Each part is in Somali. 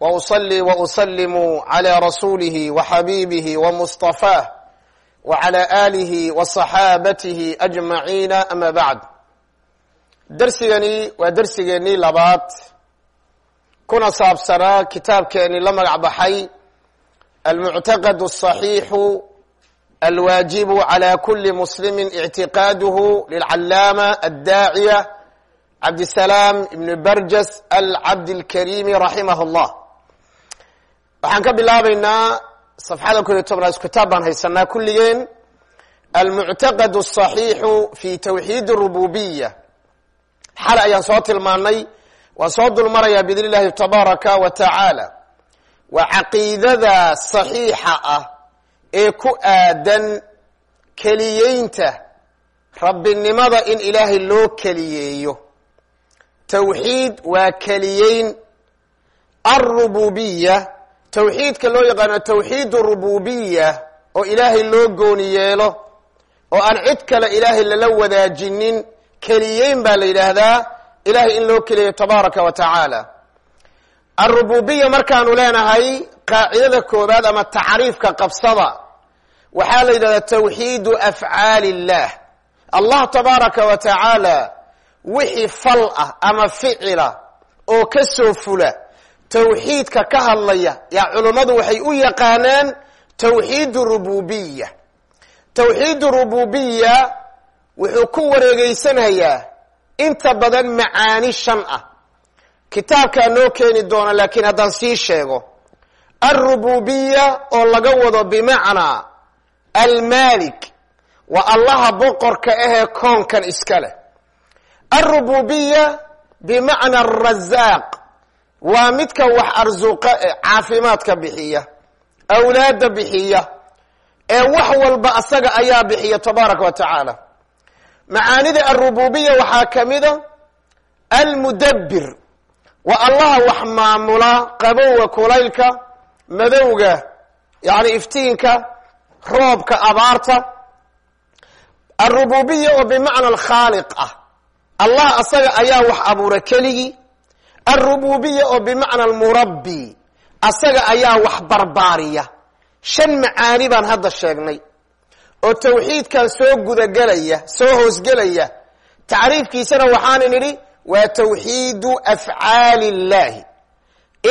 وأصلي وأسلم على رسوله وحبيبه ومصطفاه وعلى آله وصحابته أجمعين أما بعد درسigani waa dersigeenii labaad kuna saabsanaa kitaabkeeni la magac baxay almuctaqad الصaxiixu alwaajibu عalى kuli muslimi اctiqaaduhu lilcalaama addaaciya cabdisalaam ibn barjas alcabdilkarimi raximah اllah waxaan ka bilaabaynaa safxada kod iyo tobnaad kitaab baan haysanaa kulligeen almuctaqad الصaxiixu fi twxiid الrububiya xal ayaan soo tilmaanay waan soo dulmarayaa biidn illahi tabaaraka wa tacaala waa caqiidada saxiixa ah ee ku aadan keliyeynta rabbinimada in ilaahay loo keliyeeyo tawxiid waa keliyeyn alrububiya tawxiidka loo yaqaano tawxiid rububiya oo ilaahay loo gooni yeelo oo aan cid kale ilaahay lala wadaajinin keliyeyn baa la yidhaahdaa ilahay in loo keliyayo tabaaraka wa tacaala. Alrububiya markaanu leenahay qaacidada koobaad ama tacriifka qabsada waxaa la yidhahdaa tawxiidu afcaali illah allah tabaaraka wa tacaala wixii fal ah ama ficila oo ka soo fula tawxiidka ka hadlaya yaa culummadu waxay u yaqaanaan tawxiid rububiya tawxiid rububiya wuxuu ku wareegeysanayaa inta badan macaani shan ah. Kitaabkaa noo keeni doona laakiin haddaan sii sheego alrububiya oo laga wado bimacnaa almalik waa allaha boqorka ahee koonkan iska leh. Alrububiya bimacna arazaaq waa midka wax arsuqa caafimaadka bixiya awlaadda bixiya ee wax walba asaga ayaa bixiya tabaaraka wa tacaala. Macaanida alrububiya waxaa ka mida almudabbir. Waa allaha wax maamula qabowga kulaylka madowga yacni iftiinka roobka abaarta. Alrububiya oo bimacna alkhaaliq ah. Allah asaga ayaa wax abuura keligii alrububiya oo bimacna almurabbi. Asaga ayaa wax barbaariya. Shan macaani baan hadda sheegnay. Oo tawxiidkan soo gudagelaya soo hoosgelaya tacriifkiisana waxaana nidhi waa tawxiidu afcaali illahi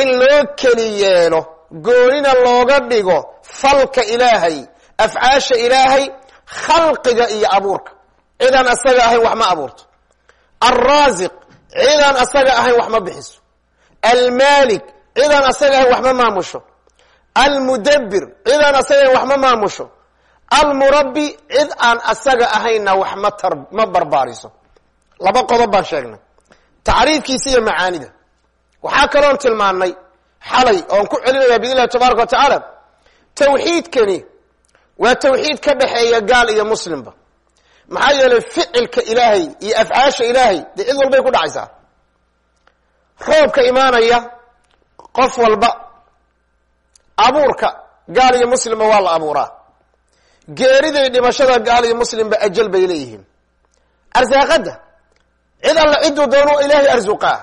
in loo keli yeelo goonina looga dhigo falka ilaahay afcaasha ilaahay khalqiga iyo abuurka. Cidaan asaga ahayn wax ma abuurto. Alraasiq cidaan asaga ahayn wax ma bixiso. Almaalik cidaan asaga ahayn wax ma maamusho. Almudabbir cidaan asaga ahayn wax ma maamusho. Almurabbi cid aan asaga ahaynna wax ma tar ma barbaariso. Laba qodob baan sheegnay. Tacriifkiisa iyo macaanida. Waxaa kaloon tilmaannay xalay oon ku celinaya biidn illahi tabaaraka wa tacaala. Tawxiidkani waa tawxiid ka dhexeeya gaal iyo muslimba maxaa yeelay ficilka ilaahay iyo afcaasha ilaahay dee cid walbay ku dhacaysaa. Roobka imaanaya qof walba abuurka gaal iyo muslimba waa la abuuraa. Geeriday dhimashada gaal iyo muslimba ajal bay leeyihiin. Arsaaqadda cid alla cidduu doonu ilaahay arsuqaa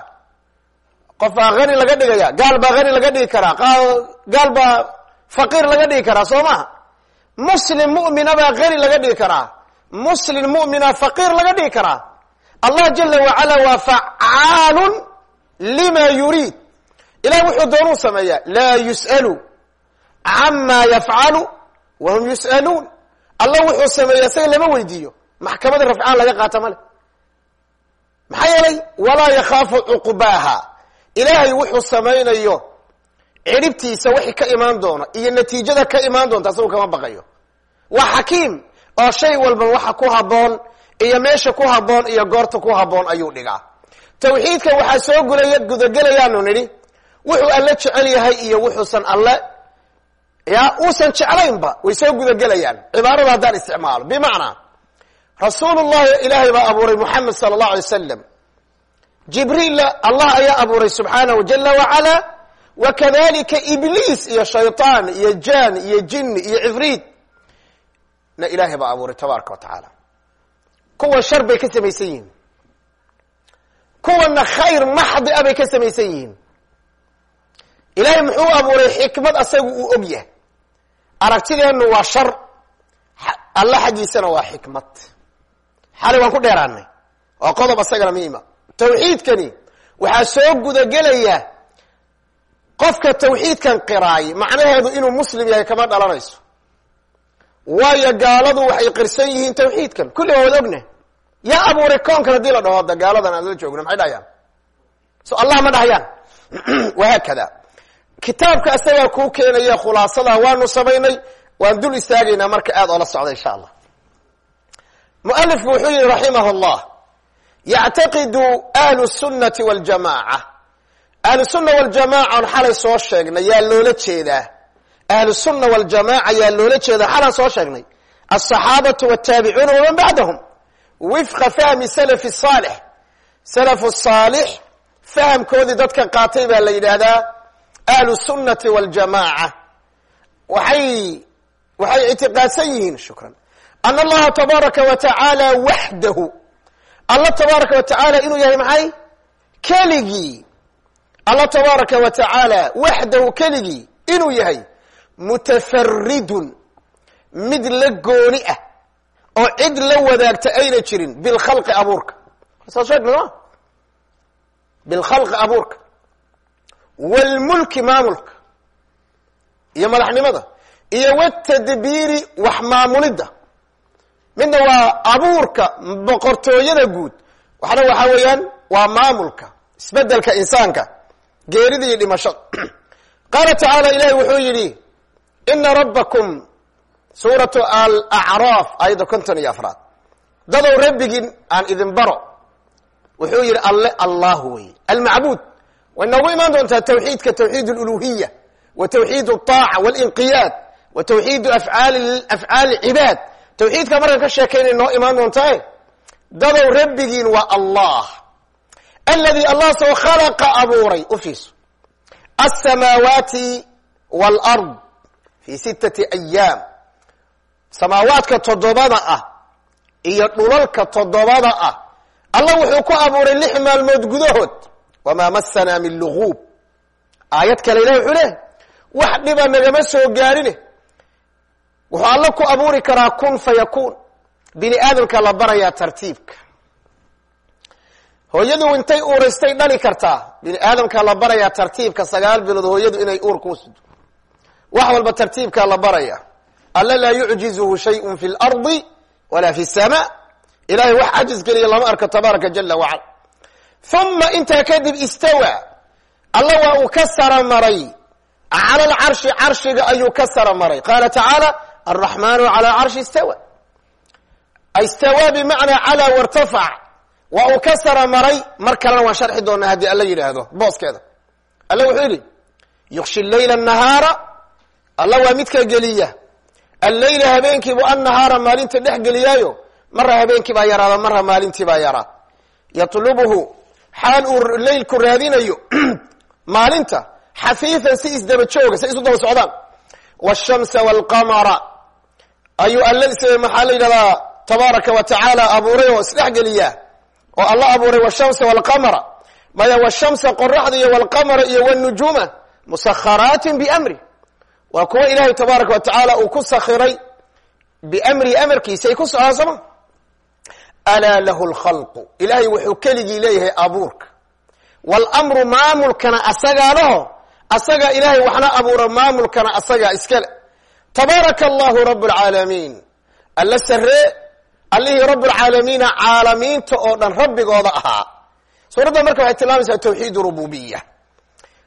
qof baa hani laga dhigaya gaal baa hani laga dhigi karaa gaal baa faqiir laga dhigi karaa soo maha muslim mu'mina baa laga dhigi karaa muslim mu'mina faqiir laga dhigi karaa allah jala wacala waa facaalun lima yuriid ilahi wuxuu doonuu sameeyaa laa yus'alu cama yafcalu wahum yus'aluun allah wuxuu sameeya isaga lama weydiiyo maxkamada rafcaan laga qaata male maxaa yeelay walaa yakhaafu cuqbaaha ilaahay wuxuu samaynayo ciribtiisa wixii ka imaan doona iyo natiijada ka imaan doonta asagu kama baqayo waa xakiim oo shay walba waxa ku haboon iyo meesha ku haboon iyo goorta ku haboon ayuu dhigaa. Tawxiidka waxaa soo gulaya gudagelayaanu nidhi wuxuu alle jecel yahay iyo wuxuusan alle ya uusan jeclaynba way soo gudagelayaan. Cibaarada haddaan isticmaalo. Bimacnaa rasuulullahi ilaahay baa abuuray moxamed sala allahu alay wasalam jibriilla allah ayaa abuuray subxaanahu jala wacala wa kadalika ibliis iyo shayطaan iyo jan iyo jini iyo cifriid na ilaahay baa abuuray tabaaraka wa tacaala kuwa shar bay ka samaysan yihiin kuwana khayr maxdi a bay ka samaysan yihiin ilaahay muxuu abuuray xikmad asagu uu og yahay aragtideennu waa shar alla xaggiisana waa xikmad xalay waan ku dheeraanay waa qodob asagana miima tawxiidkani waxaa soo gudagelaya qofka tawxiidkan qiraay macnaheedu inuu muslim yahay kama dhalanayso waayo gaaladu waxay qirsan yihiin tawxiidkan. Kulli waa wada ogna yaa abuuray koonkan haddii la dhaho da gaaladan aan la joogno maxay dhahayaan? So allah ma dhahayaan. Wahaakada kitaabka asagaa kuu keenaya khulaasada waanu samaynay waan dul istaagaynaa marka aad oola socda insha allah. Mualifku wuxuu yihi raximah llah yactaqidu ahlu sunati waljamaca ahlu sunna waljamaca on xalay soo sheegnay yaa loola jeedaa ahlu sunna waljamaca yaa loola jeedaa. Xalaan soo sheegnay. Alصaxaabatu wاtaabicuuna waman bacdahum wifqa fahmi salafi saalix salafu saalix fahamkoodii dadka qaatay baa la yidhaahdaa ahlu sunnati waljamaca waxay waxay ictiqaadsan yihiin shukran. Ana allaha tabaaraka wa waxdahu alla tabaaraka wa inuu yahay maxay? Keligii. Alla tabaaraka wa waxdahu keligii inuu yahay mutafaridun mid la gooni ah oo cid la wadaagta ayna jirin bilkhalqi abuurka. Soo bilkhalqi abuurka. Wاlmulki maamulka. Iyo madaxnimada. Iyo wtadbiiri wax maamulidda. Midna waa abuurka boqortooyada guud. Waxna waxaa weeyaan waa maamulka isbeddelka insaanka geerida iyo dhimashada qaala tacaala ilahi wuxuu yidhi ina rabbakum suuratu alacraaf aayadda konton iyo afraad. Dadow rabbigin aan idin baro. Wuxuu yihi alle allahu wey almacbuud. Way noogu imaan doontaa tawxiidka tawxiid aluluhiya wa tawxiid alطaaca walinqiyaad wa tawxiidu afcaali cibaad. Tawxiidka markaan ka sheekaynay noo imaan doontae dadow rabbigiin waa allah. Aladi allaasoo khalaqa abuuray. U fiirso. Asamaawaati fi sitati ayaam samaawaadka toddobada ah iyo dhulalka toddobada ah allah wuxuu ku abuuray lix maalmood gudahood wamaa masanaa min luguub aayad kale ilah wuxuu leh wax dhiba nagama soo gaarine wuxuu alla ku abuuri karaa kun fa yakuun bini aadamka la barayaa tartiibka hooyadu intay uuraystay dhali kartaa bini aadamka la barayaa tartiibka sagaal bilood hooyadu inay uur sido wax walba tartiibkaa la baraya. Alla laa yucjizuhu shayun fi lardi walaa fi samaa. Ilahay wax cajis geliya lama arko tabaaraka jala wacala uma intaa kadib istawa. Alla waa uu ka sara maray cala alcarshi carshiga ayuu ka sara maray qaala tacaala alraxmaanu cala carshi istawa. Istawa bimacnaa calaa wartafac waa uu ka sara maray mar kalena waan sharxi doonaa haddii alla yidhaahdo booskeeda. Alla wuxuu yidhi yukshi leyla nahaara alla waa midka geliya alleyla habeenkiibu annahaara maalinta dhex geliyaayo mara habeenkii baa yaraada mara maalintii baa yaraa yatlubuhu xaal uu leylku raadinayo maalinta xafiifan si isdaba jooga si isu daba socdaan wshamsa wاlqamara ayuu alla maxaa la yidhahdaa tabaaraka wa tacaala abuuray oo isdhexgeliyaa oo alla abuuray wshamsa wاlqamara maya wshamsa qoraxda iyo wاlqamara iyo wاnujuuma musakharaatin bamri waa kuwo ilaahay tabaaraka wa tacaala uu ku sakhiray biamrihi amarkiisa ay ku socdaa sooma alaa lahu lkhalqu ilaahay wuxuu keligii leeyahay abuurka. Waalmru maamulkana asagaa laho asaga ilaahay waxna abuura maamulkana asagaa iskale tabaaraka allahu rab alla sarree allihii rab caalamiinta oo dhan rabbigooda ahaa. Suuradda marka waxay tilmaamaysaa tawxiid rububiya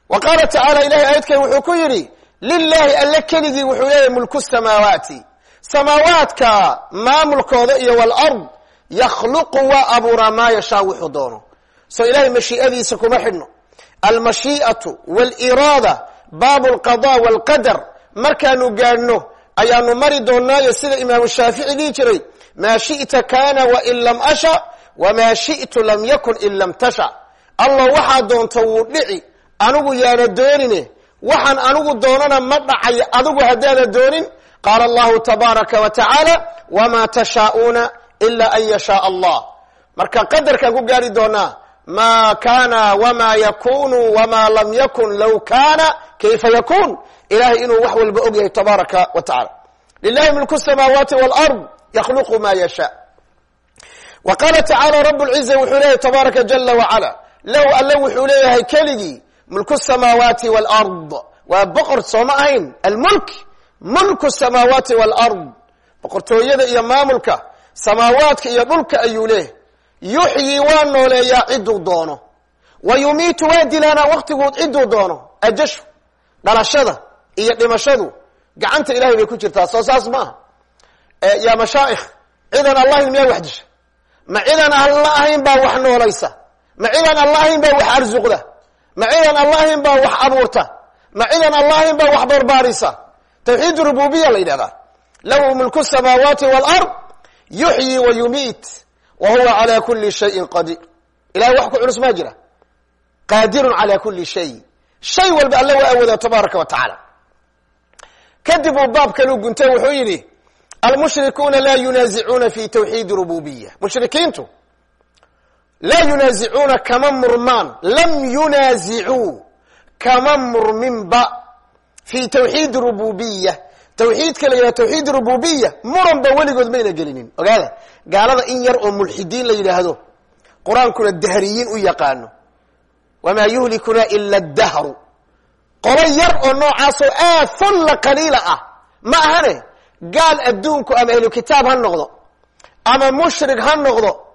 wa qaala tacaala ilahay aayadkan wuxuu ku yidhi lilahi alle keligii wuxuu leeyahay mulku samaawaati samaawaadka maamulkooda iyo wlard yakhluqu waa abuuraa maa yashaa wuxuu doono so ilahay mashii'adiisa kuma xidhno almashii'atu wاliraada baabu اlqada wاlqadar markaanu gaadhno ayaanu mari doonaayo sida imaamu shaafici dhihi jiray maa shiئta kana wain lam asha wamaa shiئtu lam yakun in lam tasha allah waxaa doonto wuu dhici anigu yaana doonine waxaan anigu doonana ma dhacay adigu haddaada doonin. Qaala allahu tabaaraka wa tacaala wamaa tashaa'uuna ilaa an yashaaa allah. Marka qadarkaan ku gaari doonaa ma kaana wma yakunu wma lam yakun low kaana kayfa yakun ilahay inuu wax walba og yahay tabaaraka wa tacala lilahi milku samaawaati wاlard yakhluqu ma yasha wa qaala tacaala rab اlciza wuxuu leeyahay tabaaraka jala wacala low alle wuxuu leeyahay keligii mulku samaawaati waalard waa boqor sooma ahayn. Almulk mulku samaawaati waalard boqortooyada iyo maamulka samaawaadka iyo dhulka ayuu leehay yuxyii waa nooleeyaa cidduu doono. Wa yumiitu waa dilaanaa waktigu cidduu doono. Ajashu dhalashada iyo dhimashadu gacanta ilahay bay ku jirtaa. Soo saas maaha e, yaa mashaa'ikh cidan allahin miyaa wax disha ma cidan aan la ahayn baa wax noolaysa? Ma cidan aan ahayn baa wax arsuqda? Ma cidan alla ahayn baa wax abuurta. Ma cidan alla ahayn baa wax barbaarisa. Tawxiid rububiya la yidhahdaa. Lahu mulku samaawaati waalard yuxyi wa yumiit wa huwa calaa kuli shayin qadiir ilahay wax ku culus maa jira. Qaadirun calaa kuli shay. Shay walba alla waa awoodaa tabaaraka wa tacaala. Kadib uu baab kalu guntay wuxuu yidhi almushrikuuna laa yunaasicuuna fi tawxiidi rububiya mushrikiintu laa yunaasicuuna kama murmaan lam yunaasicuu kama murminba fi tawxiidi rububiya tawxiidka la yidhahdo tawxiid rububiya muran ba weligood mayna gelinin ogaada gaalada in yar oo mulxidiin la yidhaahdo qur'aankuna dahriyiin u yaqaano wamaa yuhlikuna ila dahru qolo yar oo noocaasoo aad fulla qaliila ah ma ahane gaal adduunku ama ahlu kitaab ha noqdo ama mushrik ha noqdo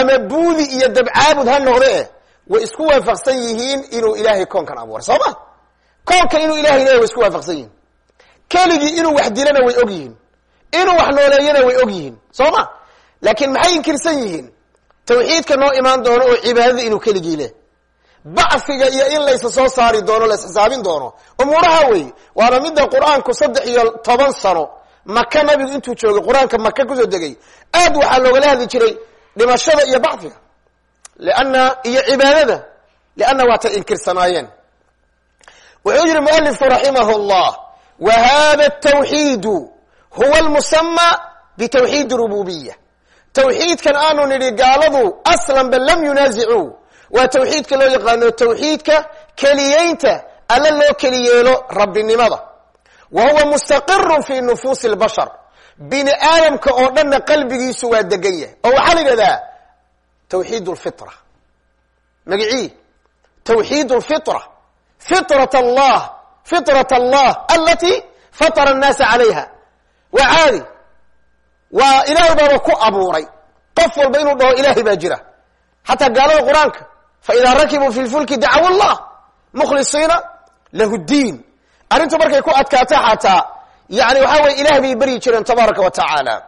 ama buudi iyo dabcaabud ha noqdo eh way isku waafaqsan yihiin inuu ilaahay koonkan abuuray soo ma koonkan inuu ilahay leeyahy way isku waafaqsan yihiin. Keligii inuu wax dilana way og yihiin. Inuu wax nooleeyana way og yihiin soo ma laakiin maxay inkirsan yihiin? Tawxiidka noo imaan doono oo cibaadada inuu keligii leh bacfiga iyo in laysa soo saari doono lays xisaabin doono umuuraha wey waana midda qur'aanku saddex iyo toban sano maka nabigu intuu joogay qur'aanka maka ku soo degay aad waxaa loogala hadli jiray dhimashada iyo bacfiga lianna iyo cibaadada. Lianna waatay inkirsanaayeen wuxuu yihi mualifku raximah llah wa hada tawxiidu huwa lmusama bitawxiid rububiya tawxiidkan aanu nidhi gaaladu aslanba lam yunaasicuu waa tawxiidka loo yaqaano tawxiidka keliyeynta alla loo keliyeelo rabbinimada. Wa huwa mustaqirun fi nufuusi lbashar bini aadamka oo dhanna qalbigiisu waa degan yahay. oo waxaa la yidhahdaa tawxiid lfitra magicii tawxiid lfitra fitrat allah fitrat allah alati fatara annaasa calayha waa caadi. Waa ilaahay baaba ku abuuray. Qof walba inuu dhaho ilaahay baa jira. Xataa gaalada qur'aanka faidaa rakibuu fi lfulki dacaw llah mukhlisiina lahu diin. Arrintu markay ku adkaata xataa yani waxaa weye ilahay bay beryi jireen tabaaraka wa tacaala.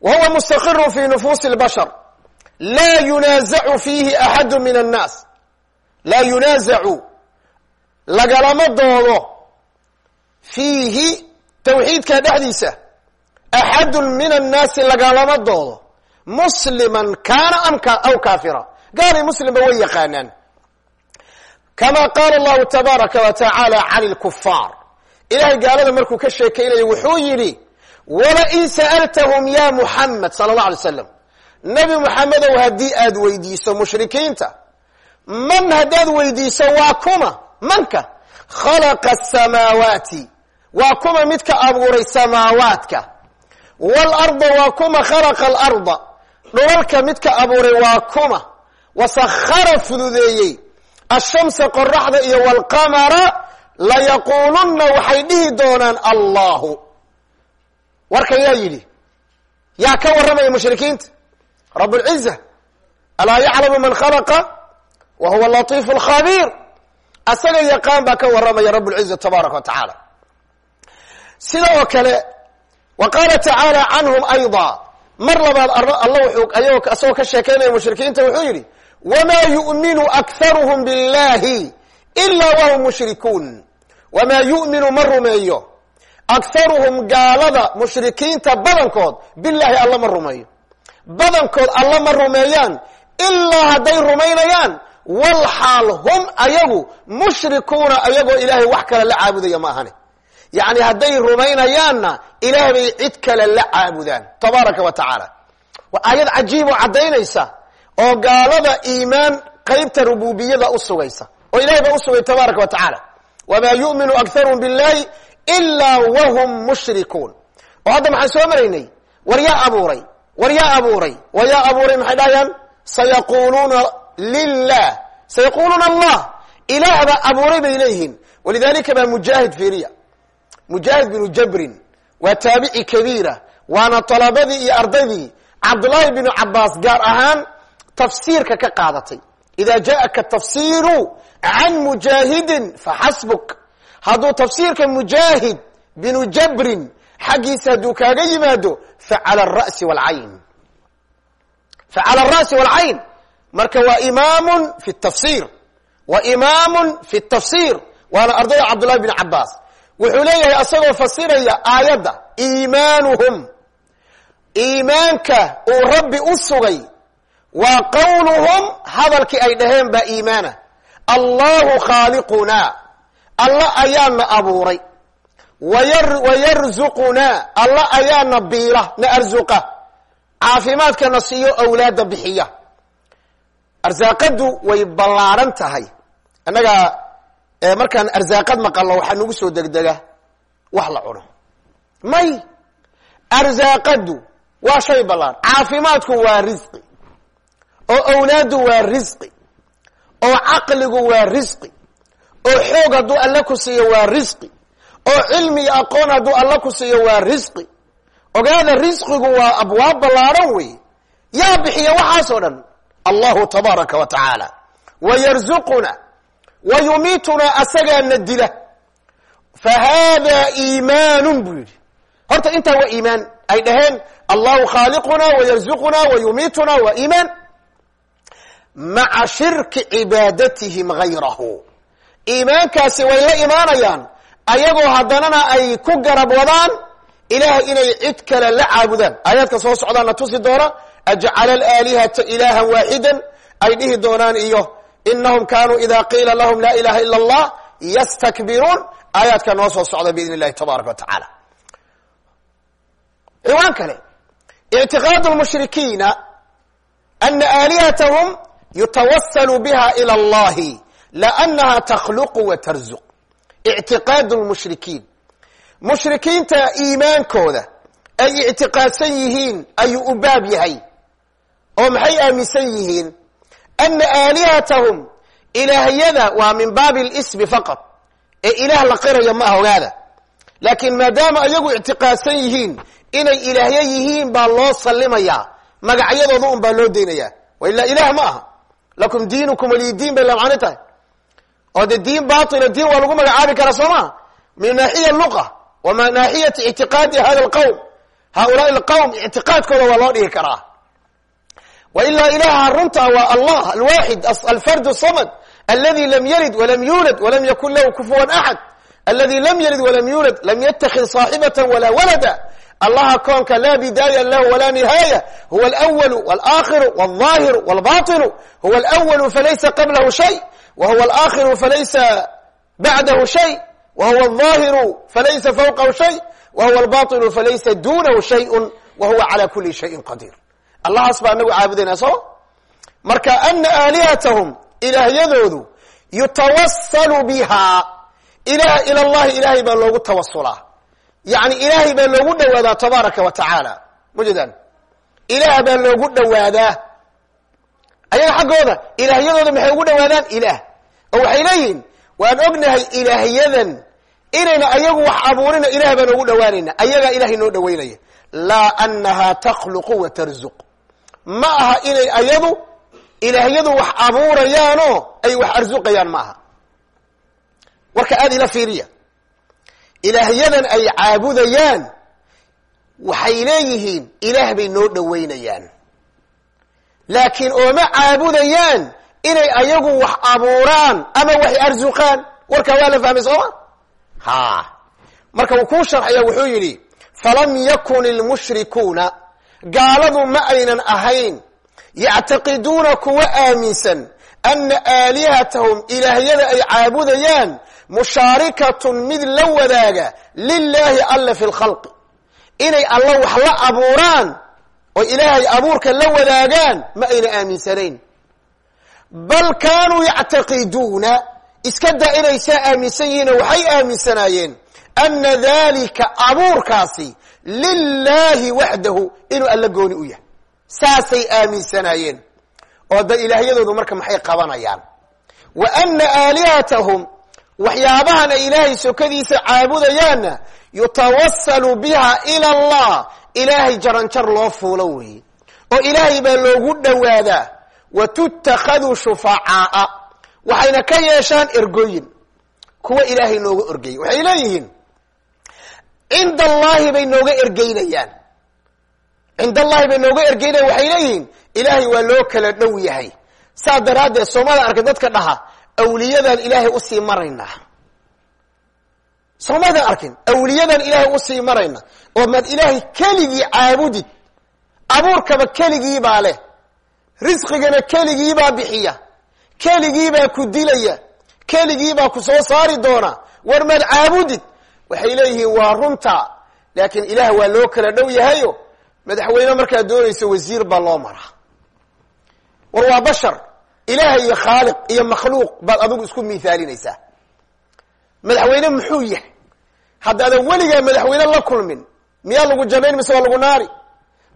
Wa huwa mustaqirun fi nufuusi اlbashar laa yunaazacu fiihi axadu min annaas. Laa yunaazacu lagalama doodo fiihi tawxiidka dhexdiisa axadu min annaasi lagalama doodo. Musliman kaana am aw kaafira. Gaali muslimba way yaqaanaan. Kama qaala allahu tabaaraka wa tacaala can lkufaar ilahay gaalada markuu ka sheekaynayo wuxuu yidhi walain sa'altahum ya muxamed sala allah alay slam nebi moxamedow haddii aad weydiiso mushrikiinta man haddaad weydiiso waa kuma manka khalaqa asamaawaati waa kuma midka abuuray samaawaadka waalarda waa kuma khalaqa alarda dhulalka midka abuuray waa kuma. Wasakhara fududeeyey ashamsa qoraxda iyo walqamara layaquulunna waxay dhihi doonaan allahu. Warkan yaa yidhi yaa ka warramaya mushrikiinta rab lciza alaa yaclamu man khalaqa wa huwa latiifu lkhabiir asaga yaqaan baa ka warramaya rab lciza tabaaraka wa tacaala. Sida oo kale wa qaala tacaala canhum ayda mar labaad alla ayagoo asagoo ka sheekaynaya mushrikiinta wuxuu yidhi wamaa yu'minu akharuhum billahi ilaa wahum mushrikuun wamaa yu'minu ma rumeeyo akharuhum gaalada mushrikiinta badankood billahi alla ma rumeeyo badankood alla ma rumeeyaan ilaa hadday rumaynayaan wal xaal hum ayagu mushrikuuna ayagoo ilaahay wax kale la caabudaya ma ahane yacni hadday rumaynayaanna ilaah bay cid kale la caabudaan tabaaraka wa tacaala waa aayad cajiib oo caddaynaysa oo gaalada iimaan qaybta rububiyada u sugaysa oo ilahay baa usugay tabaaraka wa tacaala. Wamaa yu'minu akharuhum billahi ilaa wahum mushrikuun. Oo hadda maxaan soo maraynay war yaa abuuray war yaa abuuray war yaa abuuray maxay dhahayaan sayaquluuna lilah sayaquluuna allah. Ilaah baa abuuray bay leeyihiin. Walidalika baa mujaahid fiiriya. Mujaahid binu jabrin waa taabici kabiira waana talabadii iyo ardaydii cabdullaahi binu cabaas gaar ahaan tafsiirka ka qaadatay ida jaءaka tafsiru can mujaahidin faxasbuk hadduu tafsiirka mujaahid binu jabrin xaggiisa hadduu kaaga yimaado facala ara'si waalcayn facala ara'si waalcayn marka waa imaamun fi tafsir wa imaamun fi tafsir waana ardayda cabdullahi bn cabaas wuxuu leeyahay asagoo fasiraya aayadda iimaanuhum iimaanka uu rabbi u sugay waa qawluhum hadalkii ay dhaheen baa iimaana. Allahu khaaliqunaa alla ayaana abuuray. Wayarzuqunaa alla ayaana biila na arzuqa. Caafimaadkana siiyo awlaada bixiya. Arsaaqadu way ballaaran tahay. Annaga markaan arsaaqad maqalno waxaa nagu soo degdega. Wax la cuno. May arsaaqadu waa shay ballaaran. Caafimaadku waa risqi oo awlaadu waa risqi oo caqligu waa risqi oo xoog hadduu alle ku siiyo waa risqi oo cilmi iyo aqoon hadduu alle ku siiyo waa risqi. Ogaada risqigu waa abwaab ballaaran wey yaa bixiya waxaasoo dhan allahu tabaaraka wa tacaala. Wa yarzuquna wa yumiitunaa asagaana dila. Fa hada iimaanun buu yidhi. Horta intaa waa iimaan ay dhaheen allahu khaaliquna wa yarzuquna wa yumiituna waa iimaan maca shirki cibaadatihim gayrahu iimaankaasi way la imaanayaan ayagoo haddanana ay ku garab wadaan ilahay inay cid kale la caabudaan aayaadka soo socdaana tusi doona ajcala alaalihata ilahan waaxidan ay dhihi doonaan iyo inahum kanuu ida qiila lahum laa ilaha ila allah yastakbiruun aayaadka noo soo socda biidn illahi tabaaraka wa tacaala ciwaan kale ictiqaad lmushrikiina ana aalihatahum yutawasalu biha ilى اllahi lأnnaha takhluqu wa tarzuq ictiqaad lmushrikiin mushrikiinta iimaankooda ay ictiqaadsan yihiin ayuu u baab yahay oo maxay aaminsan yihiin ana aalihatahum ilaahyada waa min baabi اlsmi faqad ee ilaah la qiraya ma ah ogaada laakiin maadaama ayagu ictiqaadsan yihiin inay ilaahyo yihiin baa loo sallimayaa magacyadooda un baa loo daynaya wa ilaa ilaah ma aha lakum diinukum waliy diin bay la macno tahay. Oo de diin baila diin waa lagu magacaabi karaa soo maa min naaxiya luqa wa min naaxiyati ictiqaadi hada lqawm haulaai lqawm ictiqaadkooda waa loo dhigi karaa. Wa ilaa ilaha runta waa allah alwaxid alfard samad aladi lam yalid walam yulad walam yakun lahu kufuwan axad aladi lam yalid walam yulad lam yatakid saaxibata walaa walada allaha koonka laa bidaaya lahu walaa nihaaya huwa alwalu walakhiru walظaahiru walbatilu huwa alwalu falaysa qablahu shay wa huwa alakhiru falaysa bacdahu shay wa huwa alظaahiru falaysa fawqahu shay wa huwa albatilu falaysa dunahu shayءu wa huwa calى kuli shayin qadiir allahaas baa anagu caabudayna soo marka ana aalihatahum ilaahyadoodu yutawasalu biha ilah ila llahi ilahay baa loogu tawasulaa yani ilaahay baa loogu dhawaadaa tabaaraka wa tacaala. Majeedaan ilaah baa loogu dhawaadaa. Ayaga xaggooda ilaahyadooda maxay ugu dhawaadaan ilaah. Oo waxay leeyihiin waan ognahay ilaahyadan inayna ayagu wax abuurina ilah baan ugu dhawaanayna ayagaa ilahay noo dhawaynaya. Laa anaha takhluqu wa tarzuq. Ma aha inay ayadu ilaahyadu wax abuurayaanoo ay wax arsuqayaan ma aha warka aada ila fiiriya ilaahyadan ay caabudayaan waxay leeyihiin ilaah bay noo dhowaynayaan laakiin ooma caabudayaan inay ayagu wax abuuraan ama wax arsuqaan warkaa waa la fahmay sooma ha. Marka uu kuu sharxaya wuxuu yidhi falam yakun ilmushrikuuna gaaladu ma aynan ahayn yactaqiduuna kuwa aaminsan ana aalihatahum ilaahyada ay caabudayaan mushaarikatun mid la wadaaga lilaahi alla fi lkhalqi inay alla wax la abuuraan oo ilaahay abuurka la wadaagaan ma ayna aaminsanayn. Bal kaanuu yactaqiduuna iska daa inay saa aaminsan yihiinoo waxay aaminsanaayeen ana dalika abuurkaasi lilaahi waxdahu inuu alla gooni u yahay. Saasay aaminsanaayeen. Oo da ilaahyadoodu marka maxay qabanayaan? Wa ana aalihatahum waxyaabahan ay ilaahay sokadiisa caabudayaanna yutawasalu biha ila allah. Ilaahay jaranjar loo fuulo weeye oo ilaahay baa loogu dhowaadaa wa tuttakhaduu shufacaaa. Waxayna ka yeeshaan ergooyin. Kuwa ilaahay nooga orgeyay waxay leeyihiin cinda allahi bay nooga ergeynayaan. Cinda allahi bay nooga ergeynayan waxay leeyihiin ilaahay waa loo kala dhow yahay. Saas daraaddeed soomada arkay dadka dhaha awliyadan ilaahay u sii maraynaa soomaadan arkin? Awliyadan ilaahay u sii marayna. Oo maad ilaahay keligii caabudid. Abuurkaba keligiibaa leh. Risqigana keligiibaa bixiya. Keligiibaa ku dilaya. Keligiibaa ku soo saari doona. War maad caabudid. Waxay leeyihiin waa runta. Laakiin ilaah waa loo kala dhow yahayo. Madaxweyne markaad doonayso wasiir baa loo maraa. War waa bashar ilaah iyo khaaliq iyo makhluuq baad adigu isku miithaalinaysaa. Madaxweyne muxuu yahay? Haddaadan weligaa madaxweyne la kulmin miyaa lagu janayn mise waa lagu naari?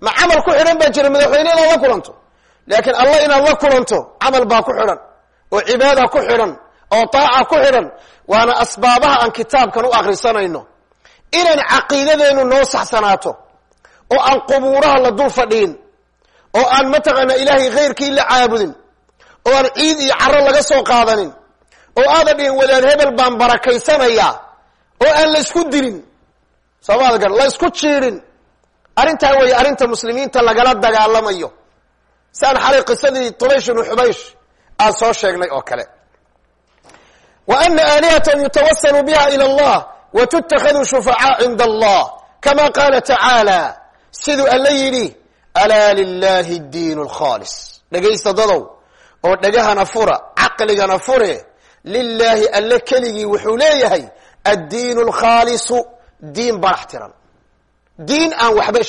Ma camal ku xidhan baa jira madaxweyne inaad la kulanto. Laakiin allah inaad la kulanto camal baa ku xidhan oo cibaada ku xidhan oo taaca ku xidhan waana asbaabaha aan kitaabkan u akrisanayno inaan caqiidadeenu noo saxsanaato oo aan qubuuraha la dul fadhiin oo aan mataqaana ilaahay khayrkii la caabudin oo aan ciid iyo caro laga soo qaadanin oo aadan dhihin wadaad hebel baan barakaysanayaa oo aan la isku dilin soomaada gar la isku jiirin arrintaa weeye arrinta muslimiinta lagala dagaalamayo. Si aan xalay qisadii tubaysh ibnu xubaysh aan soo sheegnay oo kale. Wa ana aalihatahum yutawasalu biha ila allah wa tuttakhaduu shufacaa cinda allah kama qaala tacaala siduu alla yidhi alaa lilahi diin lkhaalis dhegaysta dadow oo dhegahana fura caqligana fure lilaahi alle keligii wuxuu leeyahay addiin alkhaalisu diin barax tiran. Diin aan waxba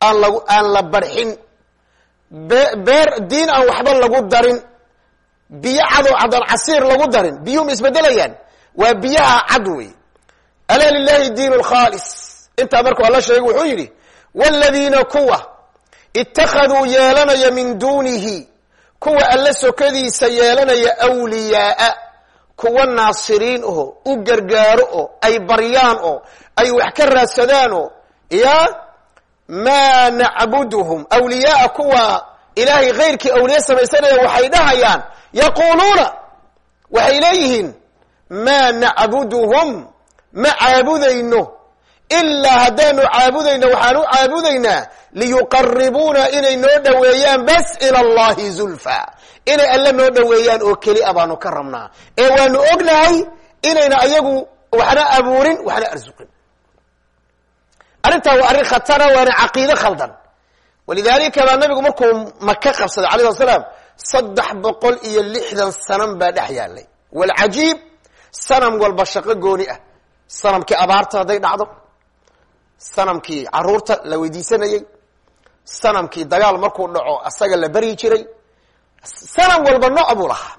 aan lagu aan la barxin. Beer diin aan waxba lagu darin. Biyo cadoo cadaan casiir lagu darin. Biyuhum isbedelayaan. Waa biyaha cad wey alaa lilahi diin alkhaalis intaa markuu alla sheegay wuxuu yidhi wladiina kuwa ittakhaduu yeelanaya min duunihi kuwa alla sokadiisa yeelanaya awliyaaa kuwa naasiriin oo u gargaaro oo ay baryaan oo ay wax ka raadsadaan oo ya maa nacbuduhum. Awliyaaa kuwa ilaahay kayrkii awliye samaysanaya waxay dhahayaan yaquuluuna waxay leeyihiin maa nacbuduhum ma caabudayno. Ilaa haddaanu caabudayno waxaan u caabudaynaa liyuqaribuuna inay noo dhoweeyaan bas ila allahi zulfa. Inay alle noo dhoweeyaan oo keli baanu ka rabnaa. Ee waanu ognahay inayna ayagu waxna abuurin waxna arsuqin arrintaa waa arrin khatara waana caqiide khaldan. Walidalika baa nabigu markuu maka qabsaday alayh slat slaam saddex boqol iyo lixdan sanam baa dhex yaalay walcajiib sanam walba shaqo gooni ah. Sanamkii abaarta hadday dhacdo. Sanamkii carruurta la weydiisanayey sanamkii dagaal markuu dhaco asaga la baryi jiray. Sanam walba nooc buu lahaa.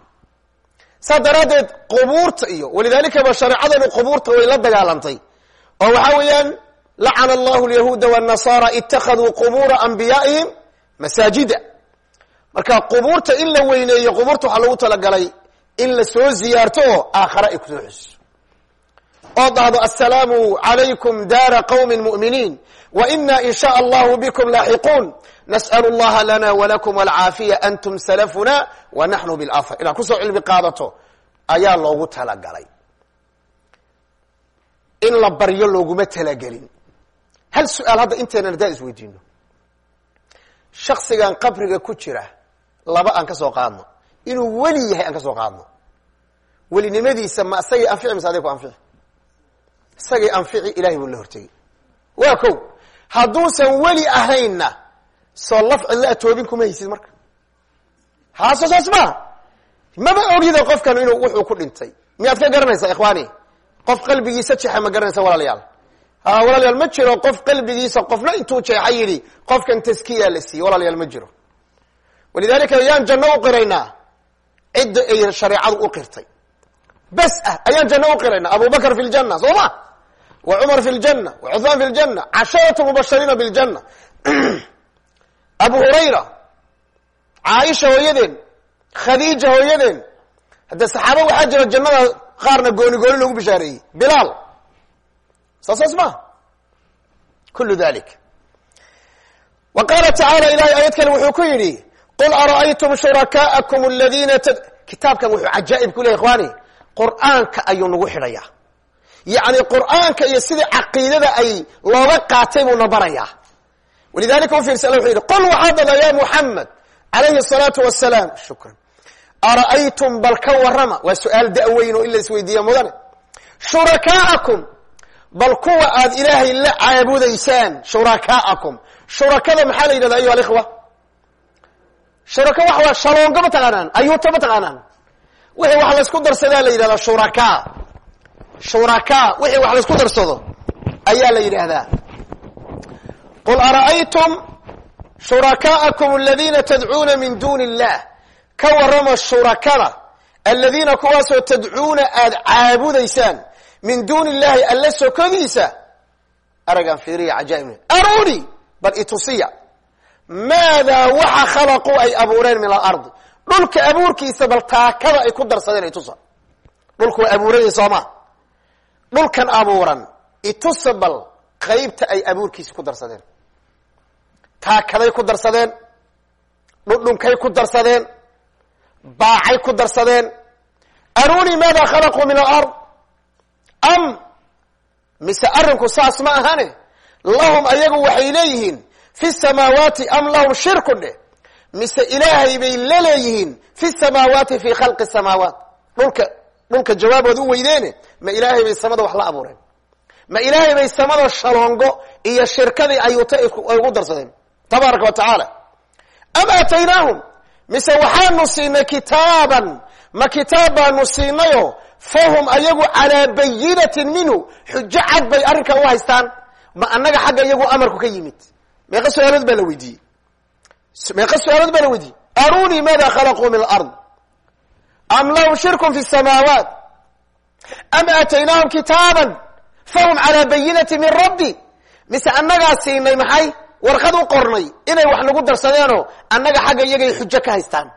Saas daraaddeed qubuurta iyo walidalika ba shareecadanu qubuurta way la dagaalantay. Oo waxaa weeyaan lacana allahu lyahuuda wاnasara itakaduu qubuura anbiyaa'ihim masaajida. Marka qubuurta in la weyneeyo qubuurta waxaa lagu talagalay in la soo ziyaarto oo aakhare ay ku soo xusiso oo dhahdo asalaamu alaykum daara qawmi muminiin waina in sha allahu bikum laaxiquun nas'l اllaha lana wlakum alcaafiya antum salafuna wa naxnu bilafr inaad ku soo cilmi qaadato ayaa loogu talagalay. In la baryo looguma talagelin. Hal su'aal hadda intaynan hadaa isweydiino? Shaksigan qabriga ku jira laba aan ka soo qaadno. Inuu weli yahay aan ka soo qaadno. Welinimadiisa ma asagay anfici mise ku anfici isagay anfici ilahay buu la hortegay waa ko hadduusan weli ahaynna soo laf cidla a toobin kuma haysid marka. Haaso saas maa maba ogida qofkan inuu wuxuu ku dhintay. Miyaad ka garanaysaa ikhwaani? Qof qalbigiisa jexa ma garanaysa walaalayaal. Walaalayaal ma jiro qof qalbigiisa qofna intuu jeexa yidhi qofkan taskiya la siiyey. Walaalayaal ma jiro. Walidalika ayaan janno u qiraynaa. Cidda ay shareecadu u qirtay. Bes ah ayaan janno u qiraynaa. Abu bakr fi ljanna soo ma wa cumar fi ljanna wa cuثmaan fi ljanna casharatu mubashiriina biاljanna abu hurayra caaisha hooyadeen khadiija hooyadeen hadde saxaaba waxaa jira jannada qaarna gooni gooni loogu bishaareeyey. Bilaal. Saasaas ma. Kulu dalik wa qaala tacaala ilahay aayad kale wuxuu ku yidhi qul ara'aytum shuraka'akum aladina t kitaabkan wuxuu cajaa'ib ku lehy ikhwani qur'aanka ayuu nagu xidhayaa yacni qur'aanka iyo sidii caqiidada ay looga qaatay buuna barayaa walidalika ufiirsa alla wuxuu yidhi qul waxaa dada ya muxamed alayhi الsalaatu wasalaam shukran. Ara'aytum bal ka warrama? Waa su'aal da-weyn oo in la isweydiiya mudane. Shurakaa'akum. Bal kuwa aad ilaahay la caabudaysaan shurakaa'akum. Shurakada maxaa la yidhahda ayuha alikhwa shuraka waxa waa shaloongo ma taqaanaan ayuuta ma taqaanaan. Wixii wax laysku darsadaa la yidhahdaa shuraka shuraka wixii wax laysku darsado ayaa la yidhaahdaa. Qul ara'aytum shuraka'akum aladina tadcuuna min duni illah ka warrama shurakada aladiina kuwaasoo tadcuuna aada caabudaysaan min duuni illahi alla sokodiisa. Aragaan fiiriya cajaaib aruni bal itusiya maadaa waxa khalaquu ay abuureen min alardi dhulka abuurkiisa bal taakada ay ku darsadeen itusa dhulku waa abuuranya sooma dhulkan abuuran. Itusa bal qaybta ay abuurkiisa ku darsadeen. Taakaday ku darsadeen. Dhudhunkay ku darsadeen. Baacay ku darsadeen. Aruni maada khalaquu min alard? Am mise arrinku saas ma ahane? Lahum ayagu waxay leeyihiin fi samaawaati am lahum shirku dheh mise ilaahay bay la leeyihiin fi samaawaati fi khalqi samaawaat? Dhulka dhulka jawaabood u weydeene ma ilaahay bay samada wax la abuureen. Ma ilaahay bay samada shaloongo iyo shirkadii ayuuta ay ugu darsadeen tabaaraka wa am aataynaahum? Mise waxaanu siinay kitaaban ma kitaab baanu siinayo? Fahum ayagu calaa bayinatin minhu xujo cad bay arrinkan u haystaan. Ma annaga xagga iyagu amarku ka yimid. Meeqa su'aalood baa la weydiiyey. Meeqa su'aalood baa la weydiiyey. Arunii maada khalaquu min alard am lahum shirku fi samaawaat am aataynaahum kitaaba fahum calaa bayinati min rabbi mise annagaa siinay maxay warqad u qornay inay wax lagu darsadeenoo annaga xagga iyagay xujo ka haystaan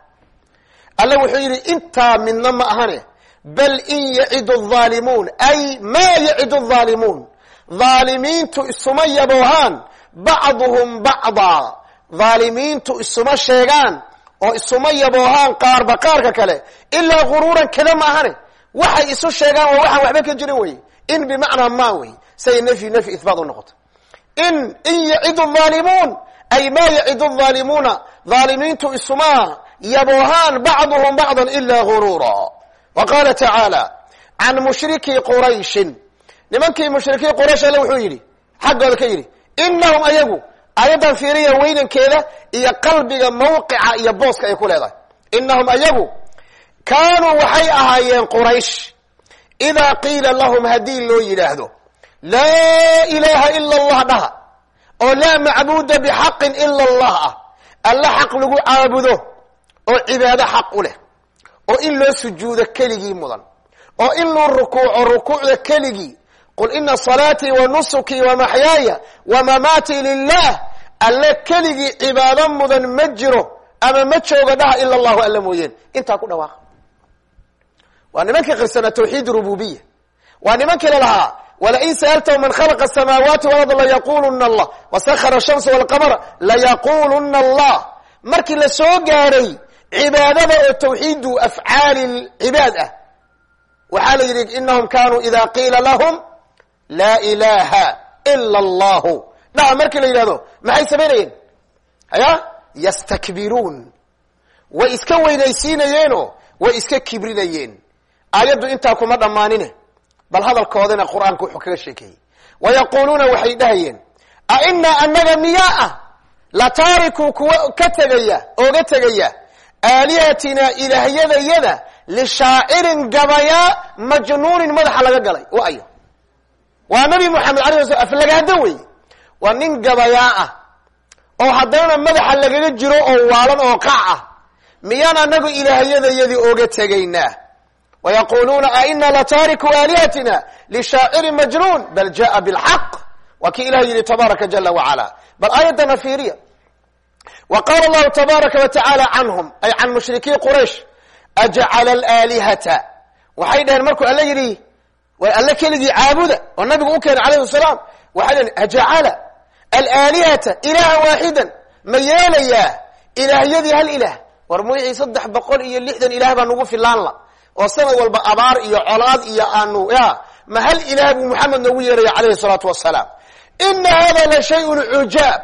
alle wuxuu yidhi intaa midna ma ahane bal in yacid aalimuun ay maa yacid aalimuun aalimiintu isuma yaboohaan bacduhum bacdaa aalimiintu isuma sheegaan oo isuma yaboohaan qaarba qaarka kale ilaa guruuran kada maahane waxay isu sheegaan waa waxaan waxba ka jirin wey in bimacnaa ma wey say nafyi nafyi ihbaat u noqoto. In in yacid aalimuun ay maa yacid aalimuuna aalimiintu isuma yaboohaan bacduhum bacda ilaa guruura wa tacaala can mushriki qurayshin. Nimankii mushrikii quraysh alle wuxuu yidhi xaggooda ka yidhi inahum ayagu aayaddan fiiriya weynankeeda iyo qalbiga mawqica iyo booska ay ku leedahay. Inahum ayagu kaanuu waxay ahaayeen quraysh. Idaa qiila lahum haddii loo yidhaahdo laa ilaha ila allah dhaha oo laa macbuuda bixaqin ila allah ah. Alla xaq lagu caabudo oo cibaado xaq u leh oo in loo sujuudo keligii mudan oo in loo rukuuco rukuucda keligii. Qul ina salaatii wa nusukii wa maxyaaya wa mamaatii lilah alle keligii cibaado mudan ma jiro ama ma jooga dhaha ila allahu alla mooyeen. Intaa ku dhawaaqa waa nimankii qirsanaa tawxiid rububiya waa nimankii lalahaa walain sa'altahum man khalaqa asamaawaati walard layaquluna allah wasahara ashamsa walqamara layaquluna allah. Markii la soo gaaray cibaadada oo tawxiidu afcaali cibaad ah waxaa la yidhi inahum kanuu ida qiila lahum laa ilaha ila allahu dhaha markii la yidhahdo maxay samaynayeen haya yastakbiruun way iska weynaysiinayeenoo way iska kibrinayeen. Aayaddu intaa kuma dhammaanine. Bal hadalkoodana qur'aanku wuxuu kaga sheekeeyey. Wayaquluuna waxay dhahayeen a inaa anaga miyaa ah la taariku kuwa ka tegaya ooga tegaya aalihatina ilaahyadayada lishaacirin gabayaa majnuunin madaxa laga galay. Wa ayo. Waa nabi moxamed alay sl aflagaado wey waa nin gabayaa ah. Oo haddana madaxa lagaga jiro oo waalan oo qac ah. Miyaan anagu ilaahyadayadii oga tegaynaa? Wayaquluuna aina lataariku aalihatina lishaacirin majnuun bal jaa bilxaq. Waa kii ilahay yihi tabaaraka jala wacala bal aayaddana fiiriya. Wa allahu tabaaraka wa canhum ay can mushrikii quraysh ajcala alaalihata. Waxay dhaheen markuu alla yidhi alle keligii caabuda oo nabigu u keenay alayhi salaam. Waxay dhaheen ajacala alaalihata ilahan waaxidan ma yeelayaa ilaahyadii hal ilaah? War muycii saddex boqol iyo lixdan ilaah baa nagu filaanla oo sanad walba abaar iyo colaad iyo aanu ya ma hal ilaah buu moxamed noogu yeeraya calayhi salaatu wasalaam ina hada la shayun cujaab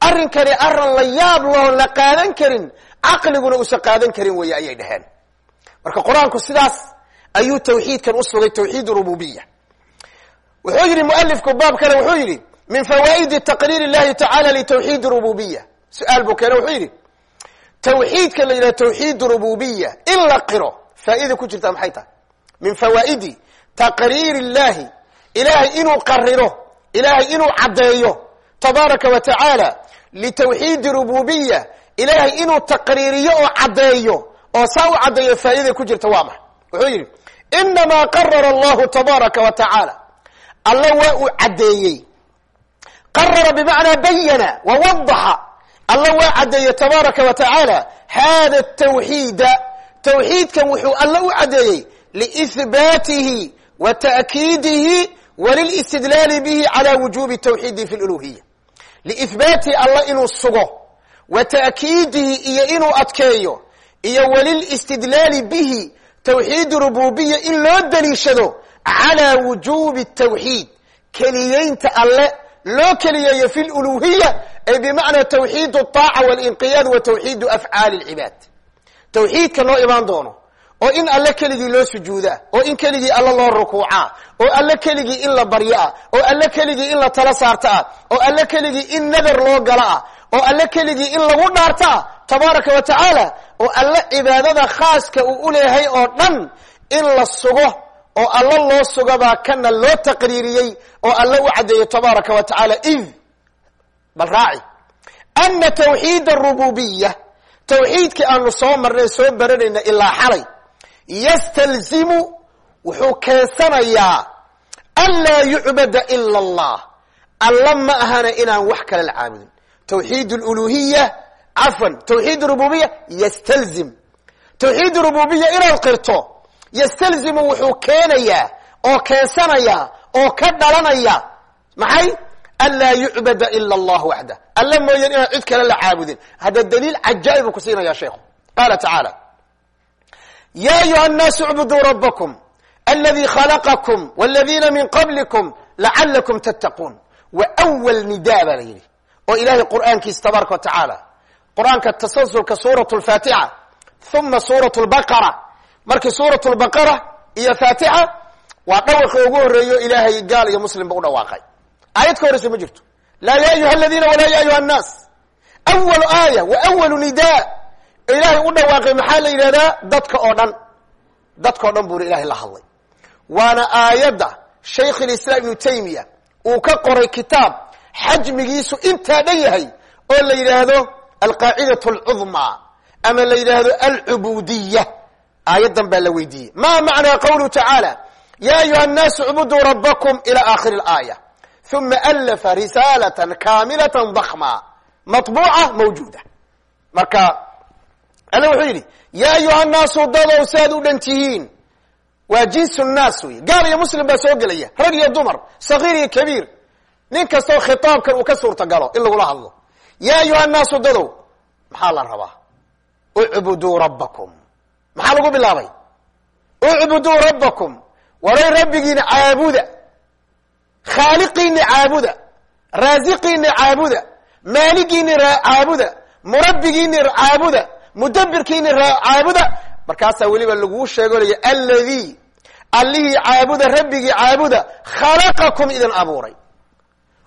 arrinkani arran la yaab loon la qaadan karin caqliguna uusan qaadan karin weeye ayay dhaheen. Marka qur'aanku sidaas ayuu tawxiidkan usugay tawxiid rububiya wuxuu yidhi mualifku baab kale wuxuu yidhi min fawaa'idi taqriir illahi tacala litawxiid rububiya su'aal buu keene wuxuu yidhi tawxiidka la yidhaha tawxiid rububiya in la qiro faaida ku jirta maxay tahay? Min fawaa'idi taqriir illahi ilahay inuu qariro ilahay inuu caddeeyo tabaaraka wa tacaala litawxiidi rububiya ilahay inuu taqriiriyo oo caddeeyo oo saa u caddeeyo faa'iida ku jirta waa maxa wuxuu yidhi inamaa qarara allahu tabaaraka wa tacaala alla waa uu caddeeyey qarara bimacnaa bayana wa wadaxa alla waa caddeeyey tabaaraka wa tacaala hada tawxiida tawxiidkan wuxuu alla u caddeeyey liihbaatihi wa ta'kiidihi wa lilistidlaali bihi cala wujubi tawxiidi fi luluhiya liihbaatihi alla inuu sugo wa ta'kiidihi iyo inuu adkeeyo iyo walilistidlaali bihi tawxiid rububiya in loo daliishado calaa wujubi tawxiid keliyeynta alle loo keliyeeyo fi luluhiya ay bimacnaa tawxiid aaca walinqiyaad wa tawxiidu afcaali lcibaad. Tawxiidka loo imaan doono oo in alle keligii loo sujuudaa oo in keligii alle loo rukuucaa oo alle keligii in la baryoah oo alle keligii in la tala saarta ah oo alle keligii in nadar loo gala ah oo alle keligii in lagu dhaarta ah tabaaraka wa tacaala oo alle cibaadada khaaska uu u leeyahay oo dhan in la sugo oo alle loo sugabaa kana loo taqriiriyey oo alle u caddeeyey tabaaraka wa tacaala id bal raaci. Ana tawxiid arububiya tawxiidkii aanu soo marnay soo baranayna ilaa xalay yastalzimu wuxuu keensanayaa an laa yucbada ila allah. Alla ma ahana inaan wax kale la caabudin tawxiid luluhiya cafwan tawxiid rububiya yastalzim. Tawxiid rububiya inaad qirto yastalzimu wuxuu keenayaa oo keensanayaa oo ka dhalanaya maxay an laa yucbada ila allah waxda alla mooyaan inaan cid kale la caabudin hadda daliil cajaa'ib uu ku siinaya sheikhu qaala tacaala ya ayuha الnaasu اcbuduu rabkum aladi khalaqakum wاladina min qablikum lacalakum tattaquun wa wal nida baa la yidhi oo ilahay qur'aankiisa tabaaraka wa tacaala qur-aanka tasalsulka suurat lfaatixa uma suurat lbaqara markii suurat lbaqara iyo faatixa waa dhawaqii ugu horeeyo ilaahay gaal iyo muslimba u dhawaaqay. Aayad ka horeysa ma jirto. Laa ya ayuha aladiina walaa ya ayuha annaas. Awalu aaya wa awalu nida ilaahay u dhawaaqay maxaa la yidhahdaa dadka oo dhan. Dadka o dhan buuna ilahay la hadlay. Waana aayadda shaykh lislaam ibnu taymiya uu ka qoray kitaab xajmigiisu intaa dhan yahay oo la yidhaahdo alqaacidat alcudmaa ama la yidhaahdo alcubudiya aayaddan baa la weydiiyey ma macnaa qawluhu tacaala ya ayuha الnaasu اcbuduu rabkum ilى akhiri اlaaya uma alafa risaalatan kaamilatan dakma maطbuuca mawjuuda marka alle wuxuu yidhi ya ayuha الnaasu dadow saad u dhan tihiin waa jinsu الnaas wey gaal iyo muslim baa soo gelaya rag iyo dumar sagiir iyo kabiir nin kastoo khitaabkan uu ka suurta galo in lagula hadlo ya ayuha الnaasu dadow maxaa la rabaa ucbuduu rabbakum maxaa lagu bilaabay? Ucbuduu rabbakum. Waray rabbigiina caabuda. Khaaliqiini caabuda. Raasiqiini caabuda. Maaligiini caabuda. Murabbigiini caabuda. Mudabirkiini caabuda. Markaasaa weliba laguu sheegolaya alladii allihii caabuda rabbigii caabuda khalaqakum idin abuuray.